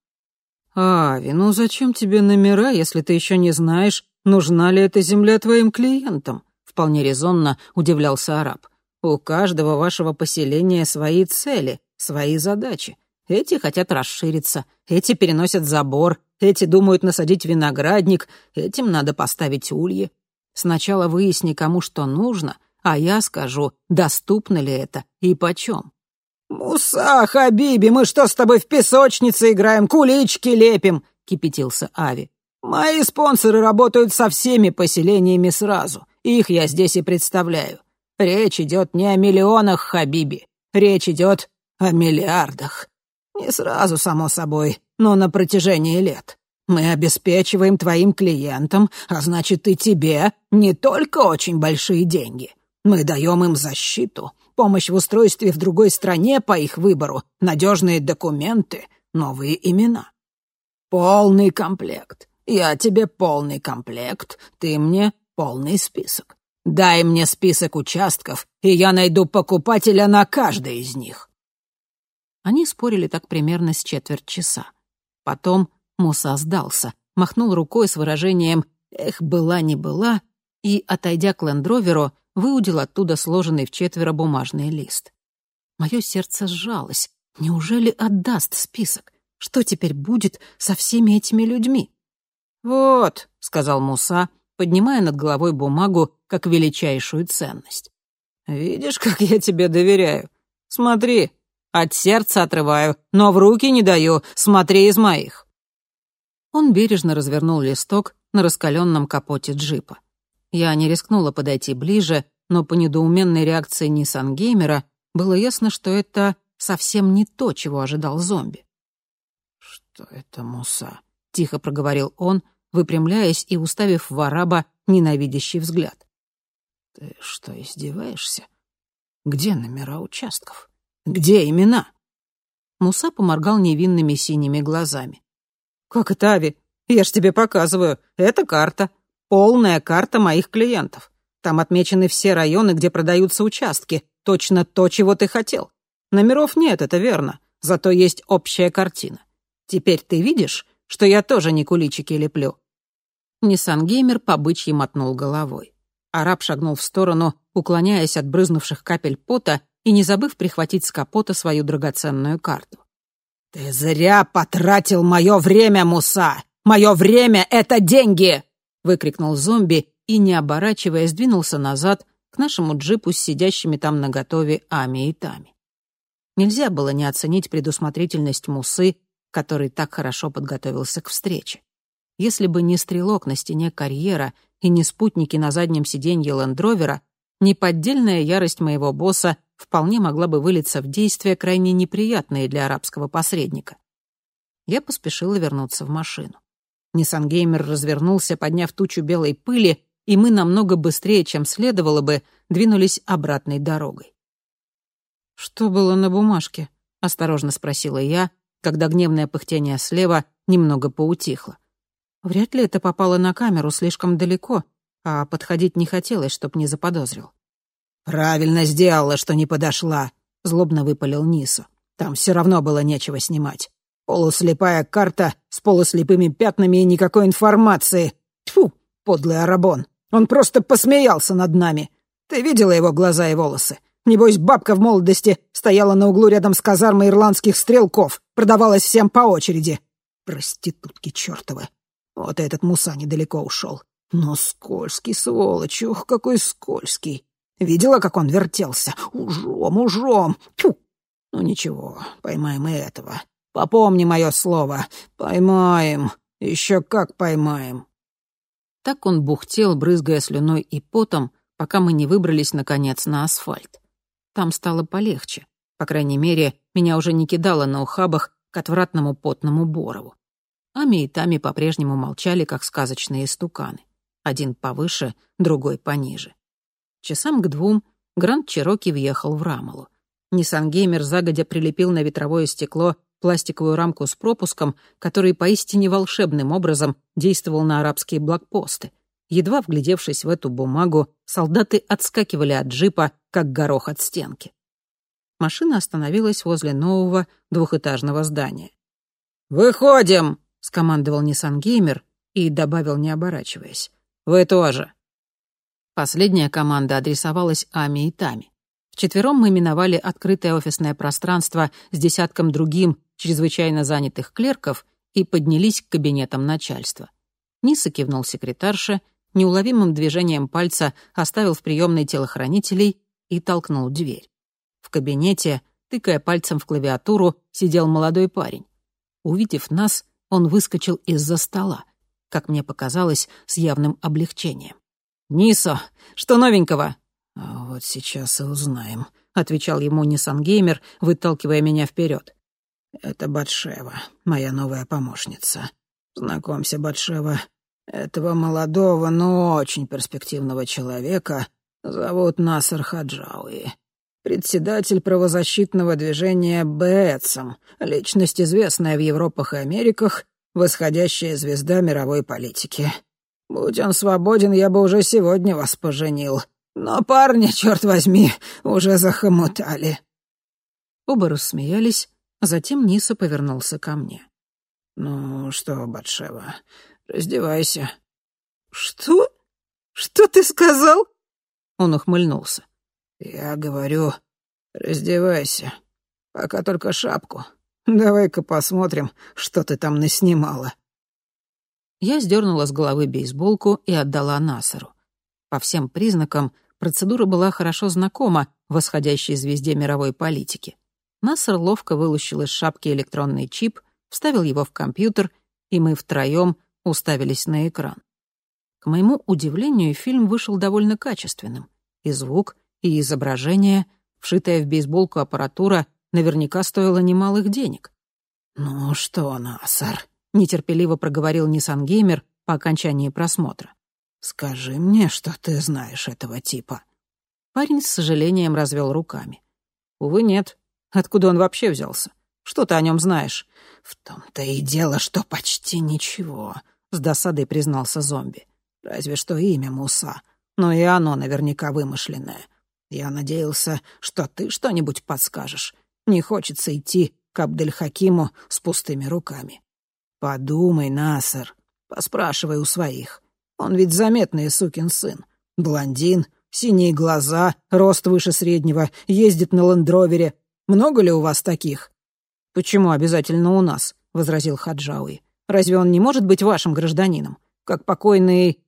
«Ави, ну зачем тебе номера, если ты еще не знаешь, нужна ли эта земля твоим клиентам?» Вполне резонно удивлялся араб. «У каждого вашего поселения свои цели, свои задачи. Эти хотят расшириться, эти переносят забор, эти думают насадить виноградник, этим надо поставить ульи. Сначала выясни, кому что нужно, а я скажу, доступно ли это и почем». «Муса, Хабиби, мы что с тобой в песочнице играем, кулички лепим?» — кипятился Ави. «Мои спонсоры работают со всеми поселениями сразу. Их я здесь и представляю. Речь идет не о миллионах, Хабиби. Речь идет о миллиардах. Не сразу, само собой, но на протяжении лет. Мы обеспечиваем твоим клиентам, а значит и тебе, не только очень большие деньги. Мы даем им защиту, помощь в устройстве в другой стране по их выбору, надежные документы, новые имена. Полный комплект. Я тебе полный комплект, ты мне полный список. Дай мне список участков, и я найду покупателя на каждый из них». Они спорили так примерно с четверть часа. Потом Муса сдался, махнул рукой с выражением «эх, была не была» и, отойдя к лендроверу, выудил оттуда сложенный в четверо бумажный лист. Мое сердце сжалось. Неужели отдаст список? Что теперь будет со всеми этими людьми? «Вот», — сказал Муса, поднимая над головой бумагу как величайшую ценность. «Видишь, как я тебе доверяю? Смотри, от сердца отрываю, но в руки не даю, смотри из моих». Он бережно развернул листок на раскаленном капоте джипа. Я не рискнула подойти ближе, но по недоуменной реакции Ниссангеймера было ясно, что это совсем не то, чего ожидал зомби. «Что это, Муса?» — тихо проговорил он, выпрямляясь и уставив в араба ненавидящий взгляд. «Ты что, издеваешься? Где номера участков? Где имена?» Муса поморгал невинными синими глазами. «Как это, Ави? Я ж тебе показываю. Это карта. Полная карта моих клиентов. Там отмечены все районы, где продаются участки. Точно то, чего ты хотел. Номеров нет, это верно. Зато есть общая картина. Теперь ты видишь, что я тоже не куличики леплю?» Ниссангеймер по бычьи мотнул головой. Араб шагнул в сторону, уклоняясь от брызнувших капель пота и не забыв прихватить с капота свою драгоценную карту. «Ты зря потратил мое время, Муса! Мое время — это деньги!» — выкрикнул зомби и, не оборачиваясь, двинулся назад к нашему джипу с сидящими там наготове Ами и Тами. Нельзя было не оценить предусмотрительность Мусы, который так хорошо подготовился к встрече. Если бы не стрелок на стене карьера и не спутники на заднем сиденье лендровера, неподдельная ярость моего босса вполне могла бы вылиться в действия, крайне неприятные для арабского посредника. Я поспешила вернуться в машину. Ниссангеймер развернулся, подняв тучу белой пыли, и мы намного быстрее, чем следовало бы, двинулись обратной дорогой. «Что было на бумажке?» — осторожно спросила я, когда гневное пыхтение слева немного поутихло. Вряд ли это попало на камеру слишком далеко, а подходить не хотелось, чтоб не заподозрил. «Правильно сделала, что не подошла», — злобно выпалил Нису. «Там все равно было нечего снимать. Полуслепая карта с полуслепыми пятнами и никакой информации. Тьфу, подлый арабон. Он просто посмеялся над нами. Ты видела его глаза и волосы? Небось, бабка в молодости стояла на углу рядом с казармой ирландских стрелков, продавалась всем по очереди. Проститутки чертовы. Вот этот муса недалеко ушел. Но скользкий, сволочь, ух, какой скользкий. Видела, как он вертелся? Ужом, ужом. Тьфу. Ну ничего, поймаем и этого. Попомни мое слово. Поймаем. Еще как поймаем. Так он бухтел, брызгая слюной и потом, пока мы не выбрались, наконец, на асфальт. Там стало полегче. По крайней мере, меня уже не кидало на ухабах к отвратному потному Борову. Ами и Тами по-прежнему молчали, как сказочные стуканы. Один повыше, другой пониже. Часам к двум Гранд Чироки въехал в Рамалу. Ниссангеймер загодя прилепил на ветровое стекло пластиковую рамку с пропуском, который поистине волшебным образом действовал на арабские блокпосты. Едва вглядевшись в эту бумагу, солдаты отскакивали от джипа, как горох от стенки. Машина остановилась возле нового двухэтажного здания. «Выходим!» — скомандовал Ниссангеймер и добавил, не оборачиваясь. «Вы тоже». Последняя команда адресовалась Ами и Тами. Вчетвером мы миновали открытое офисное пространство с десятком другим чрезвычайно занятых клерков и поднялись к кабинетам начальства. Ниса кивнул секретарше, неуловимым движением пальца оставил в приемной телохранителей и толкнул дверь. В кабинете, тыкая пальцем в клавиатуру, сидел молодой парень. Увидев нас, он выскочил из-за стола, как мне показалось, с явным облегчением. «Нисо, что новенького?» «А «Вот сейчас и узнаем», — отвечал ему Ниссангеймер, выталкивая меня вперед. «Это Батшева, моя новая помощница. Знакомься, Батшева, этого молодого, но очень перспективного человека зовут Насар Хаджауи. Председатель правозащитного движения Бэтсом, личность известная в Европах и Америках, восходящая звезда мировой политики. Будь он свободен, я бы уже сегодня вас поженил. Но парни, черт возьми, уже захомутали». Оба рассмеялись, а затем Ниса повернулся ко мне. «Ну что, Батшева, раздевайся». «Что? Что ты сказал?» Он ухмыльнулся. «Я говорю, раздевайся. Пока только шапку. Давай-ка посмотрим, что ты там наснимала». Я сдернула с головы бейсболку и отдала Насару. По всем признакам процедура была хорошо знакома восходящей звезде мировой политики. Насар ловко вылущил из шапки электронный чип, вставил его в компьютер, и мы втроем уставились на экран. К моему удивлению, фильм вышел довольно качественным. И звук, и изображение, вшитая в бейсболку аппаратура, наверняка стоила немалых денег. «Ну что, Насар?» — нетерпеливо проговорил Ниссан Геймер по окончании просмотра. «Скажи мне, что ты знаешь этого типа». Парень с сожалением развел руками. «Увы, нет. Откуда он вообще взялся? Что ты о нем знаешь?» «В том-то и дело, что почти ничего», — с досадой признался зомби. «Разве что имя Муса, но и оно наверняка вымышленное. Я надеялся, что ты что-нибудь подскажешь. Не хочется идти к Абдельхакиму с пустыми руками. Подумай, Насар, поспрашивай у своих. Он ведь заметный сукин сын. Блондин, синие глаза, рост выше среднего, ездит на лендровере. Много ли у вас таких?» «Почему обязательно у нас?» — возразил Хаджауи. «Разве он не может быть вашим гражданином? Как покойный...»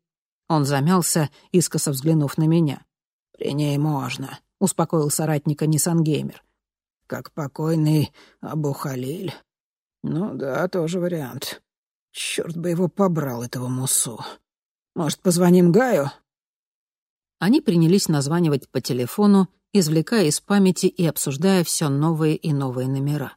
Он замялся, искоса взглянув на меня. «При ней можно», — успокоил соратника Ниссангеймер как покойный Абу Халиль. Ну да, тоже вариант. Черт бы его побрал, этого Мусу. Может, позвоним Гаю?» Они принялись названивать по телефону, извлекая из памяти и обсуждая все новые и новые номера.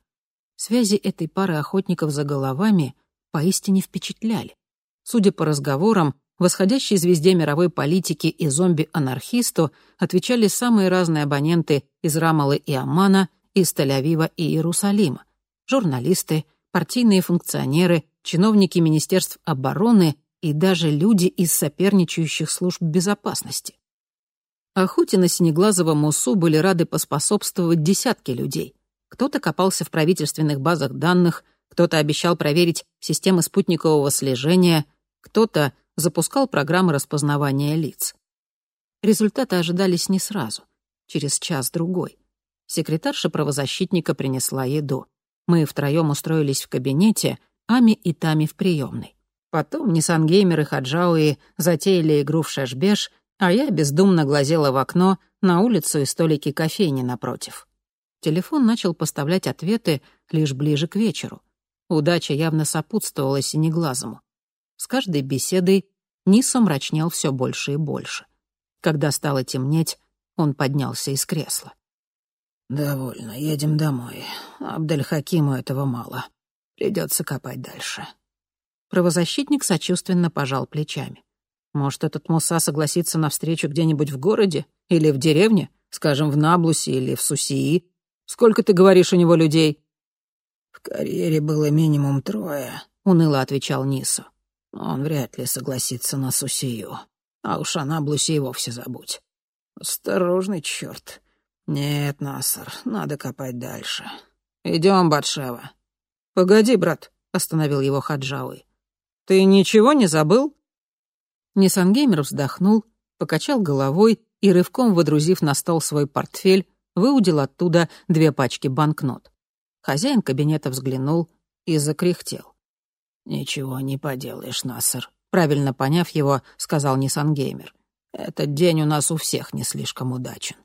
Связи этой пары охотников за головами поистине впечатляли. Судя по разговорам, восходящей звезде мировой политики и зомби-анархисту отвечали самые разные абоненты из Рамалы и Амана — из Тель-Авива и Иерусалима, журналисты, партийные функционеры, чиновники Министерств обороны и даже люди из соперничающих служб безопасности. Охоте на синеглазого Мусу были рады поспособствовать десятки людей. Кто-то копался в правительственных базах данных, кто-то обещал проверить системы спутникового слежения, кто-то запускал программы распознавания лиц. Результаты ожидались не сразу, через час-другой. Секретарша правозащитника принесла еду. Мы втроем устроились в кабинете, Ами и Тами в приемной. Потом Ниссангеймер и Хаджауи затеяли игру в шашбеш, а я бездумно глазела в окно на улицу и столики кофейни напротив. Телефон начал поставлять ответы лишь ближе к вечеру. Удача явно сопутствовала синеглазому. С каждой беседой Ниса мрачнел все больше и больше. Когда стало темнеть, он поднялся из кресла. «Довольно, едем домой. Абдельхакиму этого мало. Придется копать дальше». Правозащитник сочувственно пожал плечами. «Может, этот Муса согласится на встречу где-нибудь в городе? Или в деревне? Скажем, в Наблусе или в Сусии? Сколько, ты говоришь, у него людей?» «В карьере было минимум трое», — уныло отвечал Нису. «Он вряд ли согласится на Сусию. А уж о Наблусе и вовсе забудь. Осторожный черт. «Нет, Насар, надо копать дальше. Идем, Батшева». «Погоди, брат», — остановил его Хаджауи. «Ты ничего не забыл?» Ниссангеймер вздохнул, покачал головой и, рывком выдрузив на стол свой портфель, выудил оттуда две пачки банкнот. Хозяин кабинета взглянул и закряхтел. «Ничего не поделаешь, Насар», — правильно поняв его, сказал Ниссангеймер. «Этот день у нас у всех не слишком удачен.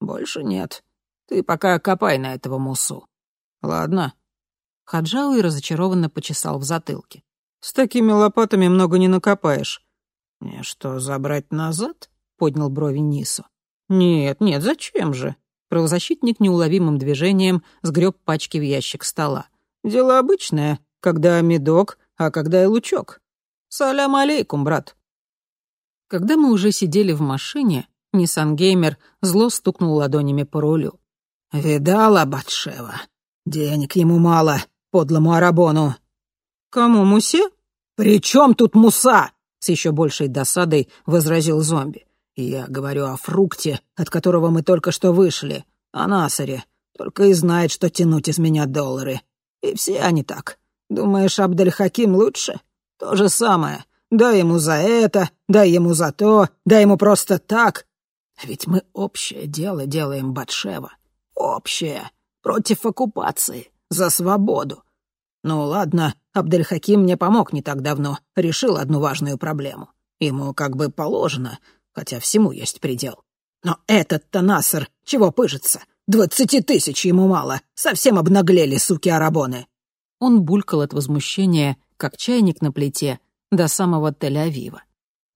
«Больше нет. Ты пока копай на этого мусу. Ладно». Хаджауи разочарованно почесал в затылке. «С такими лопатами много не накопаешь». «Мне что, забрать назад?» — поднял брови Нису. «Нет, нет, зачем же?» Правозащитник неуловимым движением сгреб пачки в ящик стола. «Дело обычное, когда медок, а когда и лучок. Салям алейкум, брат». Когда мы уже сидели в машине, Ниссангеймер зло стукнул ладонями по рулю. «Видала, Батшева? Денег ему мало, подлому арабону». Кому, Мусе? «При чем тут Муса?» — с еще большей досадой возразил зомби. «Я говорю о фрукте, от которого мы только что вышли, о Насаре. Только и знает, что тянуть из меня доллары. И все они так. Думаешь, Абдель-Хаким лучше? То же самое. Дай ему за это, дай ему за то, дай ему просто так. Ведь мы общее дело делаем, Батшева. Общее. Против оккупации. За свободу. Ну ладно, Абдельхаким мне помог не так давно, решил одну важную проблему. Ему как бы положено, хотя всему есть предел. Но этот-то Насар, чего пыжится? Двадцати тысяч ему мало, совсем обнаглели суки-арабоны. Он булькал от возмущения, как чайник на плите, до самого Тель-Авива.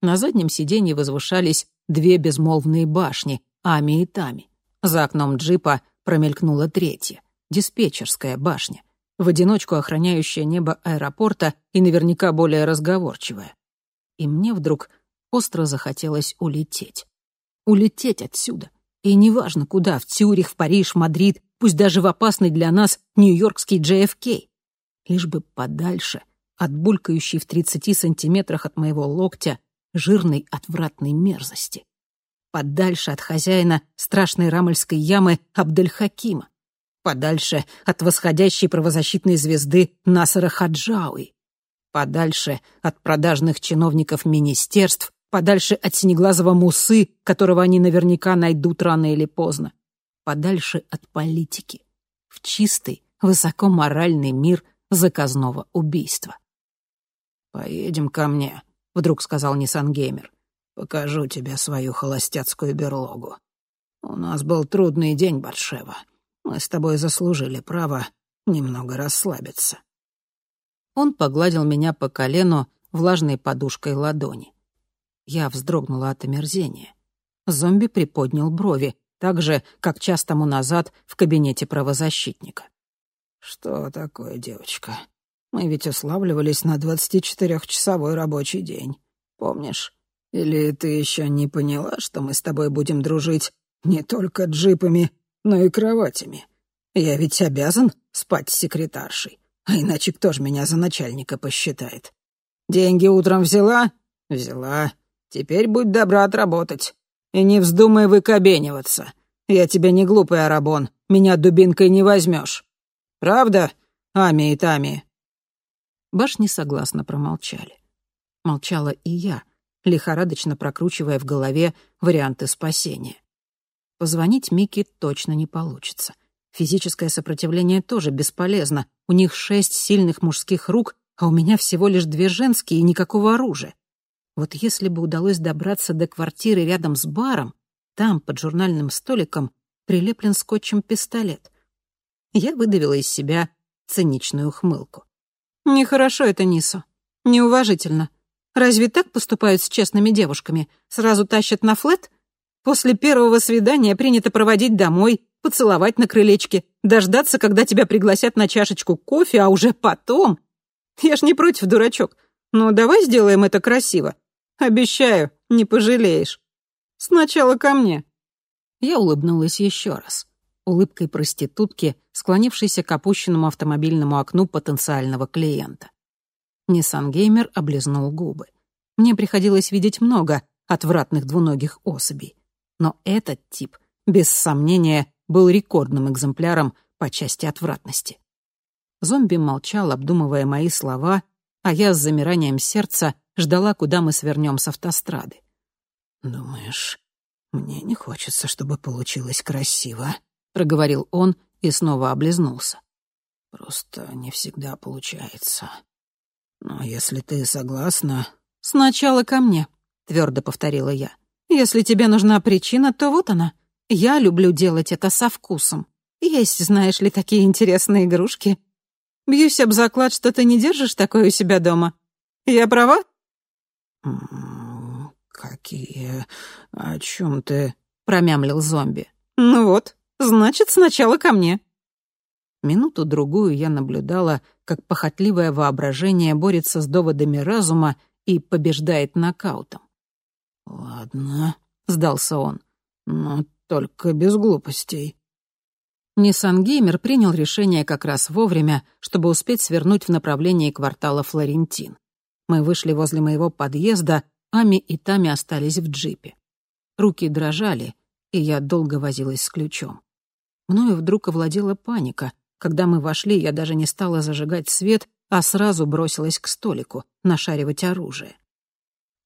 На заднем сиденье возвышались две безмолвные башни, Ами и Тами. За окном джипа промелькнула третья, диспетчерская башня — в одиночку охраняющая небо аэропорта и наверняка более разговорчивая. И мне вдруг остро захотелось улететь. Улететь отсюда. И неважно куда, в Цюрих, в Париж, Мадрид, пусть даже в опасный для нас нью-йоркский JFK. Лишь бы подальше, от булькающей в 30 сантиметрах от моего локтя жирной отвратной мерзости. Подальше от хозяина страшной рамальской ямы Абдельхакима. Подальше от восходящей правозащитной звезды Насара Хаджауи, подальше от продажных чиновников министерств, подальше от синеглазого мусы, которого они наверняка найдут рано или поздно, подальше от политики, в чистый, высокоморальный мир заказного убийства. «Поедем ко мне», — вдруг сказал Ниссангеймер. «Покажу тебе свою холостяцкую берлогу. У нас был трудный день, Батшева. Мы с тобой заслужили право немного расслабиться». Он погладил меня по колену влажной подушкой ладони. Я вздрогнула от омерзения. Зомби приподнял брови, так же, как час тому назад в кабинете правозащитника. «Что такое, девочка? Мы ведь уславливались на 24-часовой рабочий день. Помнишь? Или ты еще не поняла, что мы с тобой будем дружить не только джипами, но и кроватями. Я ведь обязан спать с секретаршей, а иначе кто ж меня за начальника посчитает? Деньги утром взяла? Взяла. Теперь будь добра отработать. И не вздумай выкобениваться. Я тебе не глупый арабон, меня дубинкой не возьмешь. Правда, Ами и Тами?» Башни согласно промолчали. Молчала и я, лихорадочно прокручивая в голове варианты спасения. Позвонить Микки точно не получится. Физическое сопротивление тоже бесполезно. У них шесть сильных мужских рук, а у меня всего лишь две женские и никакого оружия. Вот если бы удалось добраться до квартиры рядом с баром, там, под журнальным столиком, прилеплен скотчем пистолет. Я выдавила из себя циничную ухмылку. «Нехорошо это, Нисо. Неуважительно. Разве так поступают с честными девушками? Сразу тащат на флет? После первого свидания принято проводить домой, поцеловать на крылечке, дождаться, когда тебя пригласят на чашечку кофе, а уже потом... Я ж не против, дурачок. Но давай сделаем это красиво. Обещаю, не пожалеешь. Сначала ко мне. Я улыбнулась еще раз. Улыбкой проститутки, склонившейся к опущенному автомобильному окну потенциального клиента. Ниссан-геймер облизнул губы. Мне приходилось видеть много отвратных двуногих особей но этот тип, без сомнения, был рекордным экземпляром по части отвратности. Зомби молчал, обдумывая мои слова, а я с замиранием сердца ждала, куда мы свернем с автострады. «Думаешь, мне не хочется, чтобы получилось красиво?» — проговорил он и снова облизнулся. «Просто не всегда получается. Но если ты согласна...» «Сначала ко мне», — твердо повторила я. Если тебе нужна причина, то вот она. Я люблю делать это со вкусом. Есть, знаешь ли, такие интересные игрушки. Бьюсь об заклад, что ты не держишь такое у себя дома. Я права? «Какие? О чем ты?» — промямлил зомби. «Ну вот, значит, сначала ко мне». Минуту-другую я наблюдала, как похотливое воображение борется с доводами разума и побеждает нокаутом. «Ладно», — сдался он, — «но только без глупостей». Ниссангеймер принял решение как раз вовремя, чтобы успеть свернуть в направлении квартала Флорентин. Мы вышли возле моего подъезда, Ами и Тами остались в джипе. Руки дрожали, и я долго возилась с ключом. Мною вдруг овладела паника. Когда мы вошли, я даже не стала зажигать свет, а сразу бросилась к столику, нашаривать оружие.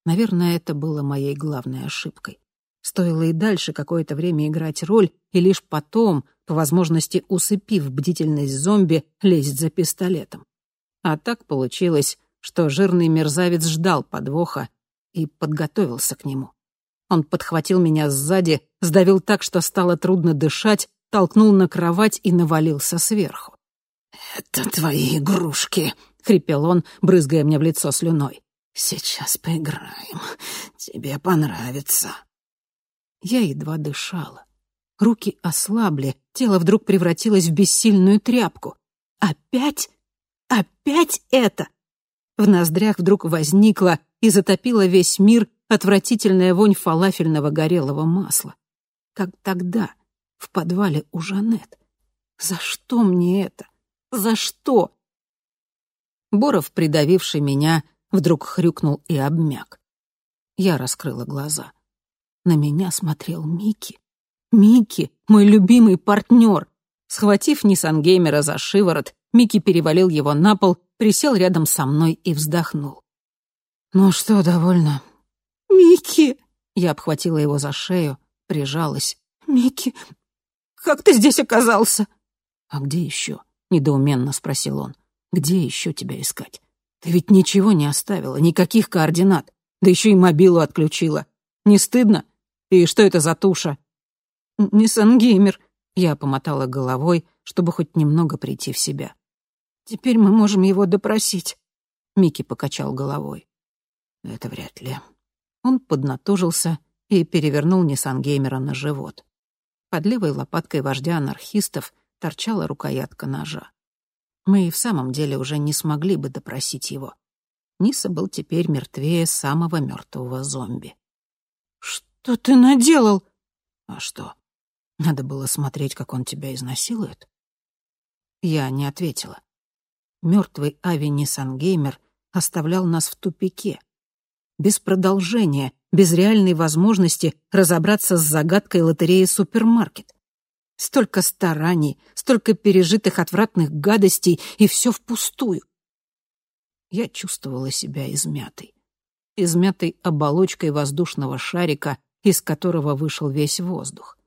Наверное, это было моей главной ошибкой. Стоило и дальше какое-то время играть роль, и лишь потом, по возможности усыпив бдительность зомби, лезть за пистолетом. А так получилось, что жирный мерзавец ждал подвоха и подготовился к нему. Он подхватил меня сзади, сдавил так, что стало трудно дышать, толкнул на кровать и навалился сверху. «Это твои игрушки», — хрипел он, брызгая мне в лицо слюной. «Сейчас поиграем. Тебе понравится». Я едва дышала. Руки ослабли, тело вдруг превратилось в бессильную тряпку. Опять? Опять это? В ноздрях вдруг возникла и затопила весь мир отвратительная вонь фалафельного горелого масла. Как тогда, в подвале у Жанет. За что мне это? За что? Боров, придавивший меня, вдруг хрюкнул и обмяк. Я раскрыла глаза. На меня смотрел Микки. Микки, мой любимый партнер. Схватив Ниссангеймера за шиворот, Микки перевалил его на пол, присел рядом со мной и вздохнул. «Ну что, довольно?» «Микки!» Я обхватила его за шею, прижалась. «Микки, как ты здесь оказался?» «А где еще?» — недоуменно спросил он. «Где еще тебя искать? Ты ведь ничего не оставила, никаких координат. Да еще и мобилу отключила. Не стыдно? И что это за туша?» «Не Сангеймер», — я помотала головой, чтобы хоть немного прийти в себя. «Теперь мы можем его допросить», — Микки покачал головой. «Это вряд ли». Он поднатужился и перевернул Ниссангеймера на живот. Под левой лопаткой вождя анархистов торчала рукоятка ножа. Мы и в самом деле уже не смогли бы допросить его. Ниса был теперь мертвее самого мертвого зомби. «Что ты наделал?» «А что? Надо было смотреть, как он тебя изнасилует?» Я не ответила. Мертвый Ави Ниссангеймер оставлял нас в тупике. Без продолжения, без реальной возможности разобраться с загадкой лотереи «Супермаркет». Столько стараний, столько пережитых отвратных гадостей, и все впустую. Я чувствовала себя измятой. Измятой оболочкой воздушного шарика, из которого вышел весь воздух.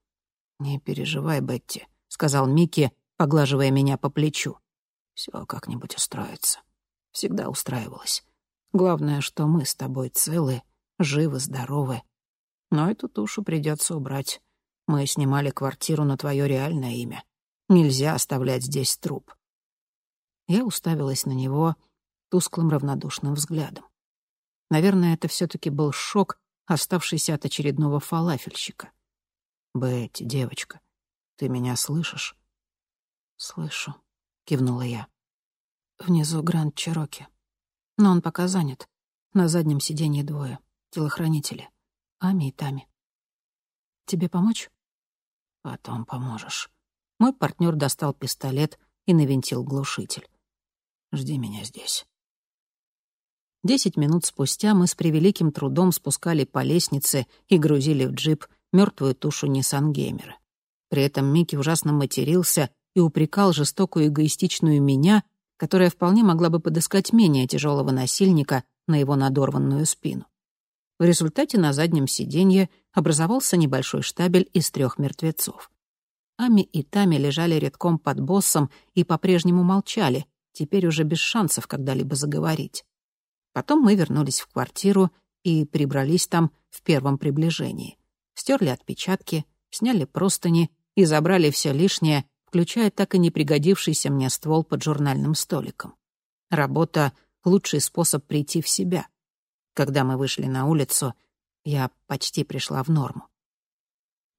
«Не переживай, Бетти», — сказал Микки, поглаживая меня по плечу. «Все как-нибудь устроится. Всегда устраивалось. Главное, что мы с тобой целы живы, здоровы. Но эту тушу придется убрать. Мы снимали квартиру на твое реальное имя. Нельзя оставлять здесь труп. Я уставилась на него тусклым равнодушным взглядом. Наверное, это все таки был шок, оставшийся от очередного фалафельщика. «Бетти, девочка, ты меня слышишь?» «Слышу», — кивнула я. «Внизу Гранд Чероки. Но он пока занят. На заднем сиденье двое телохранители. Ами и Тами. Тебе помочь? Потом поможешь. Мой партнер достал пистолет и навинтил глушитель. Жди меня здесь. Десять минут спустя мы с превеликим трудом спускали по лестнице и грузили в джип мертвую тушу Ниссангеймера. При этом Микки ужасно матерился и упрекал жестокую эгоистичную меня, которая вполне могла бы подыскать менее тяжелого насильника на его надорванную спину. В результате на заднем сиденье образовался небольшой штабель из трех мертвецов. Ами и Тами лежали редком под боссом и по-прежнему молчали, теперь уже без шансов когда-либо заговорить. Потом мы вернулись в квартиру и прибрались там в первом приближении. Стерли отпечатки, сняли простыни и забрали все лишнее, включая так и не пригодившийся мне ствол под журнальным столиком. Работа — лучший способ прийти в себя. Когда мы вышли на улицу, я почти пришла в норму.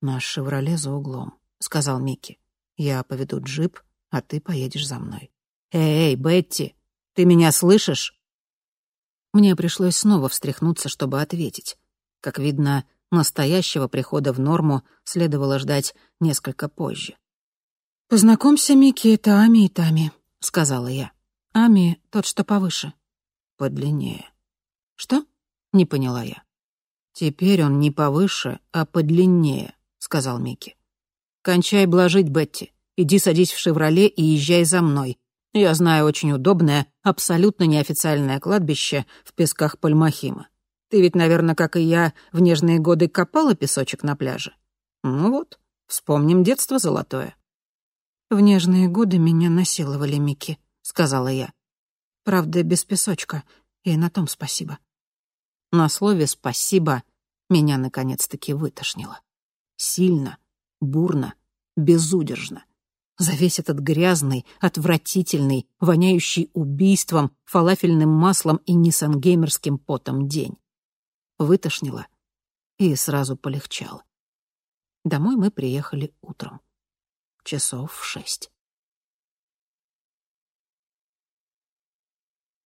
«Наш «Шевроле» за углом», — сказал Микки. «Я поведу джип, а ты поедешь за мной». «Эй, Бетти, ты меня слышишь?» Мне пришлось снова встряхнуться, чтобы ответить. Как видно, настоящего прихода в норму следовало ждать несколько позже. «Познакомься, Микки, это Ами и Тами», — сказала я. «Ами — тот, что повыше». «Подлиннее». «Что?» — не поняла я. «Теперь он не повыше, а подлиннее», — сказал Микки. «Кончай блажить, Бетти. Иди садись в «Шевроле» и езжай за мной. Я знаю очень удобное, абсолютно неофициальное кладбище в песках Пальмахима. Ты ведь, наверное, как и я, в нежные годы копала песочек на пляже? Ну вот, вспомним детство золотое». «В нежные годы меня насиловали, Микки», — сказала я. «Правда, без песочка, и на том спасибо». На слове «спасибо» меня наконец-таки вытошнило. Сильно, бурно, безудержно. За весь этот грязный, отвратительный, воняющий убийством, фалафельным маслом и ниссангеймерским потом день. Вытошнило и сразу полегчало. Домой мы приехали утром. Часов в шесть.